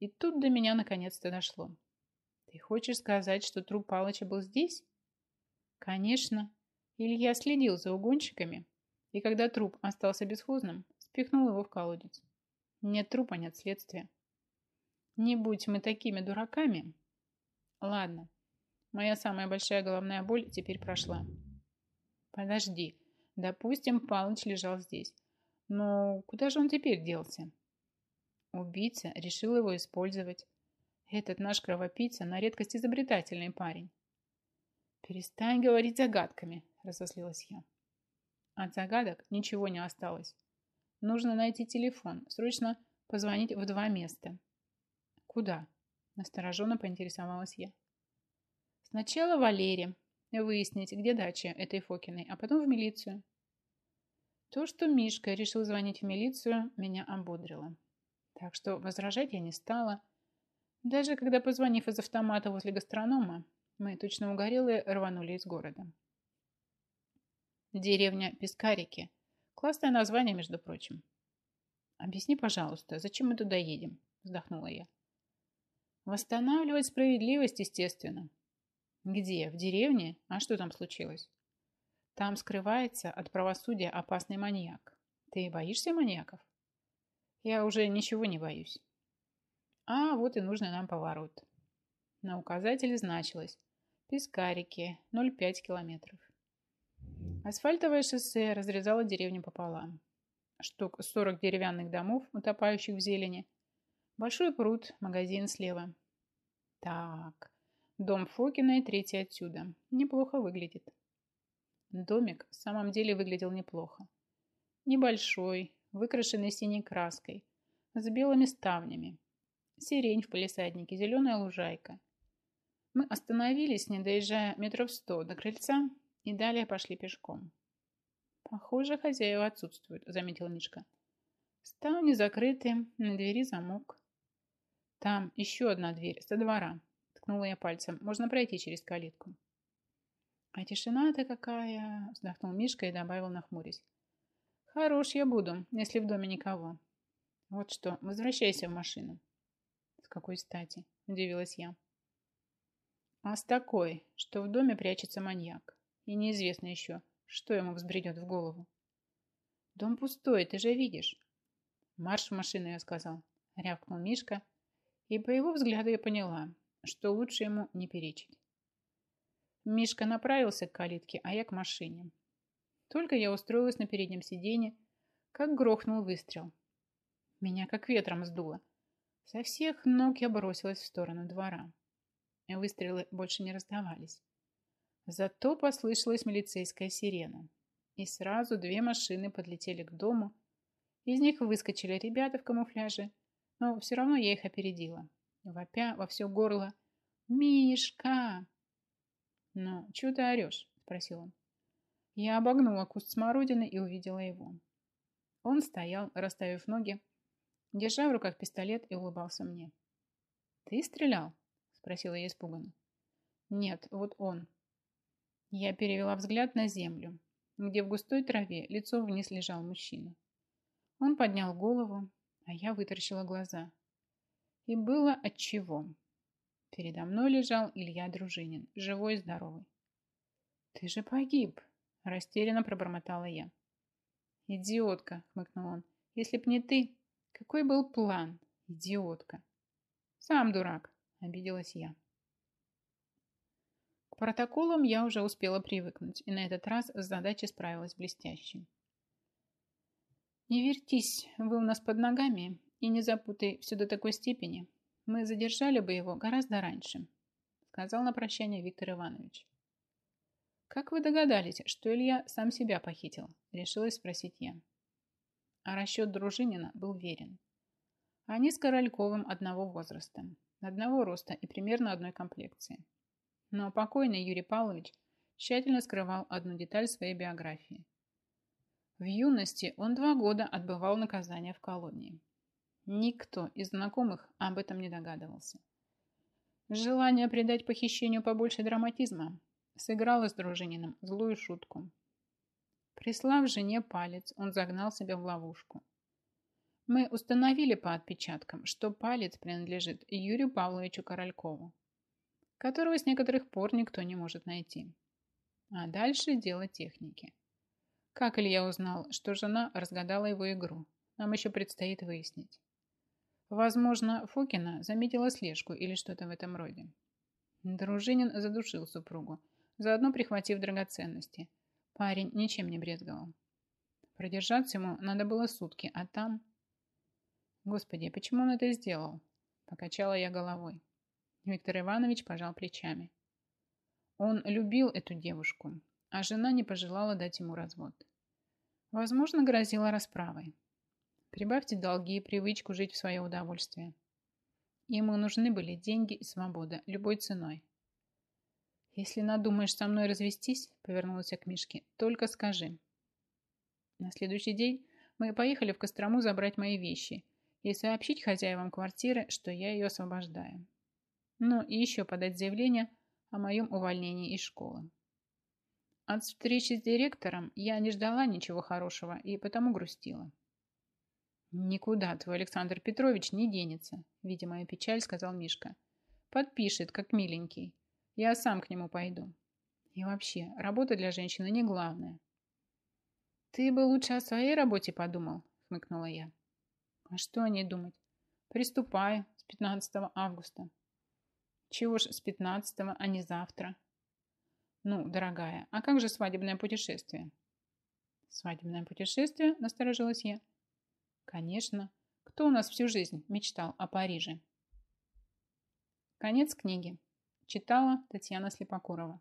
[SPEAKER 1] И тут до меня наконец-то дошло. «Ты хочешь сказать, что труп Палыча был здесь?» «Конечно. Илья следил за угонщиками, и когда труп остался бесхозным, спихнул его в колодец. Нет трупа, нет следствия. Не будь мы такими дураками. Ладно, моя самая большая головная боль теперь прошла. Подожди, допустим, Палыч лежал здесь. Но куда же он теперь делся? Убийца решил его использовать. Этот наш кровопийца на редкость изобретательный парень. «Перестань говорить загадками», – разослилась я. От загадок ничего не осталось. Нужно найти телефон. Срочно позвонить в два места. Куда? Настороженно поинтересовалась я. Сначала Валере. Выяснить, где дача этой Фокиной, а потом в милицию. То, что Мишка решил звонить в милицию, меня ободрило. Так что возражать я не стала. Даже когда, позвонив из автомата возле гастронома, мы точно угорелые рванули из города. Деревня Пискарики. Классное название, между прочим. Объясни, пожалуйста, зачем мы туда едем? Вздохнула я. Восстанавливать справедливость, естественно. Где? В деревне? А что там случилось? Там скрывается от правосудия опасный маньяк. Ты боишься маньяков? Я уже ничего не боюсь. А вот и нужный нам поворот. На указателе значилось Пискарики, 0,5 километров. Асфальтовое шоссе разрезало деревню пополам. Штук 40 деревянных домов, утопающих в зелени. Большой пруд, магазин слева. Так, дом Фокина и третий отсюда. Неплохо выглядит. Домик в самом деле выглядел неплохо. Небольшой, выкрашенный синей краской, с белыми ставнями. Сирень в полисаднике, зеленая лужайка. Мы остановились, не доезжая метров сто до крыльца, и далее пошли пешком. Похоже, хозяева отсутствуют, заметил Мишка. Ставни закрыты, на двери замок. Там еще одна дверь, со двора. Ткнула я пальцем. Можно пройти через калитку. А тишина-то какая, вздохнул Мишка и добавил, нахмурясь. Хорош я буду, если в доме никого. Вот что, возвращайся в машину. С какой стати? Удивилась я. А с такой, что в доме прячется маньяк. И неизвестно еще, что ему взбредет в голову. Дом пустой, ты же видишь. Марш в машину, я сказал. Рявкнул Мишка, и по его взгляду я поняла, что лучше ему не перечить. Мишка направился к калитке, а я к машине. Только я устроилась на переднем сиденье, как грохнул выстрел. Меня как ветром сдуло. Со всех ног я бросилась в сторону двора. Выстрелы больше не раздавались. Зато послышалась милицейская сирена. И сразу две машины подлетели к дому. Из них выскочили ребята в камуфляже, но все равно я их опередила. Вопя во все горло «Мишка!» «Ну, чего ты орешь?» – спросил он. Я обогнула куст смородины и увидела его. Он стоял, расставив ноги, держа в руках пистолет и улыбался мне. «Ты стрелял?» – спросила я испуганно. «Нет, вот он». Я перевела взгляд на землю, где в густой траве лицо вниз лежал мужчина. Он поднял голову, а я вытаращила глаза. И было отчего. Передо мной лежал Илья Дружинин, живой и здоровый. «Ты же погиб!» – растерянно пробормотала я. «Идиотка!» – хмыкнул он. «Если б не ты, какой был план? Идиотка!» «Сам дурак!» – обиделась я. К протоколам я уже успела привыкнуть, и на этот раз с задачей справилась блестяще. «Не вертись вы у нас под ногами и не запутай все до такой степени, мы задержали бы его гораздо раньше, сказал на прощание Виктор Иванович. Как вы догадались, что Илья сам себя похитил? Решилась спросить я. А расчет Дружинина был верен. Они с Корольковым одного возраста, одного роста и примерно одной комплекции. Но покойный Юрий Павлович тщательно скрывал одну деталь своей биографии. В юности он два года отбывал наказание в колонии. Никто из знакомых об этом не догадывался. Желание придать похищению побольше драматизма сыграло с Дружининым злую шутку. Прислав жене палец, он загнал себя в ловушку. Мы установили по отпечаткам, что палец принадлежит Юрию Павловичу Королькову, которого с некоторых пор никто не может найти. А дальше дело техники. Как Илья узнал, что жена разгадала его игру, нам еще предстоит выяснить. Возможно, Фокина заметила слежку или что-то в этом роде. Дружинин задушил супругу, заодно прихватив драгоценности. Парень ничем не брезговал. Продержаться ему надо было сутки, а там... Господи, почему он это сделал? Покачала я головой. Виктор Иванович пожал плечами. Он любил эту девушку, а жена не пожелала дать ему развод. Возможно, грозила расправой. Прибавьте долги и привычку жить в свое удовольствие. Ему нужны были деньги и свобода, любой ценой. «Если надумаешь со мной развестись», — повернулась к Мишке, — «только скажи». На следующий день мы поехали в Кострому забрать мои вещи и сообщить хозяевам квартиры, что я ее освобождаю. Ну и еще подать заявление о моем увольнении из школы. От встречи с директором я не ждала ничего хорошего и потому грустила. «Никуда твой Александр Петрович не денется», — видимая печаль, сказал Мишка. «Подпишет, как миленький. Я сам к нему пойду. И вообще, работа для женщины не главное». «Ты бы лучше о своей работе подумал», — хмыкнула я. «А что о ней думать? Приступаю с 15 августа». «Чего ж с 15, а не завтра?» «Ну, дорогая, а как же свадебное путешествие?» «Свадебное путешествие?» – насторожилась я. Конечно. Кто у нас всю жизнь мечтал о Париже? Конец книги. Читала Татьяна Слепокурова.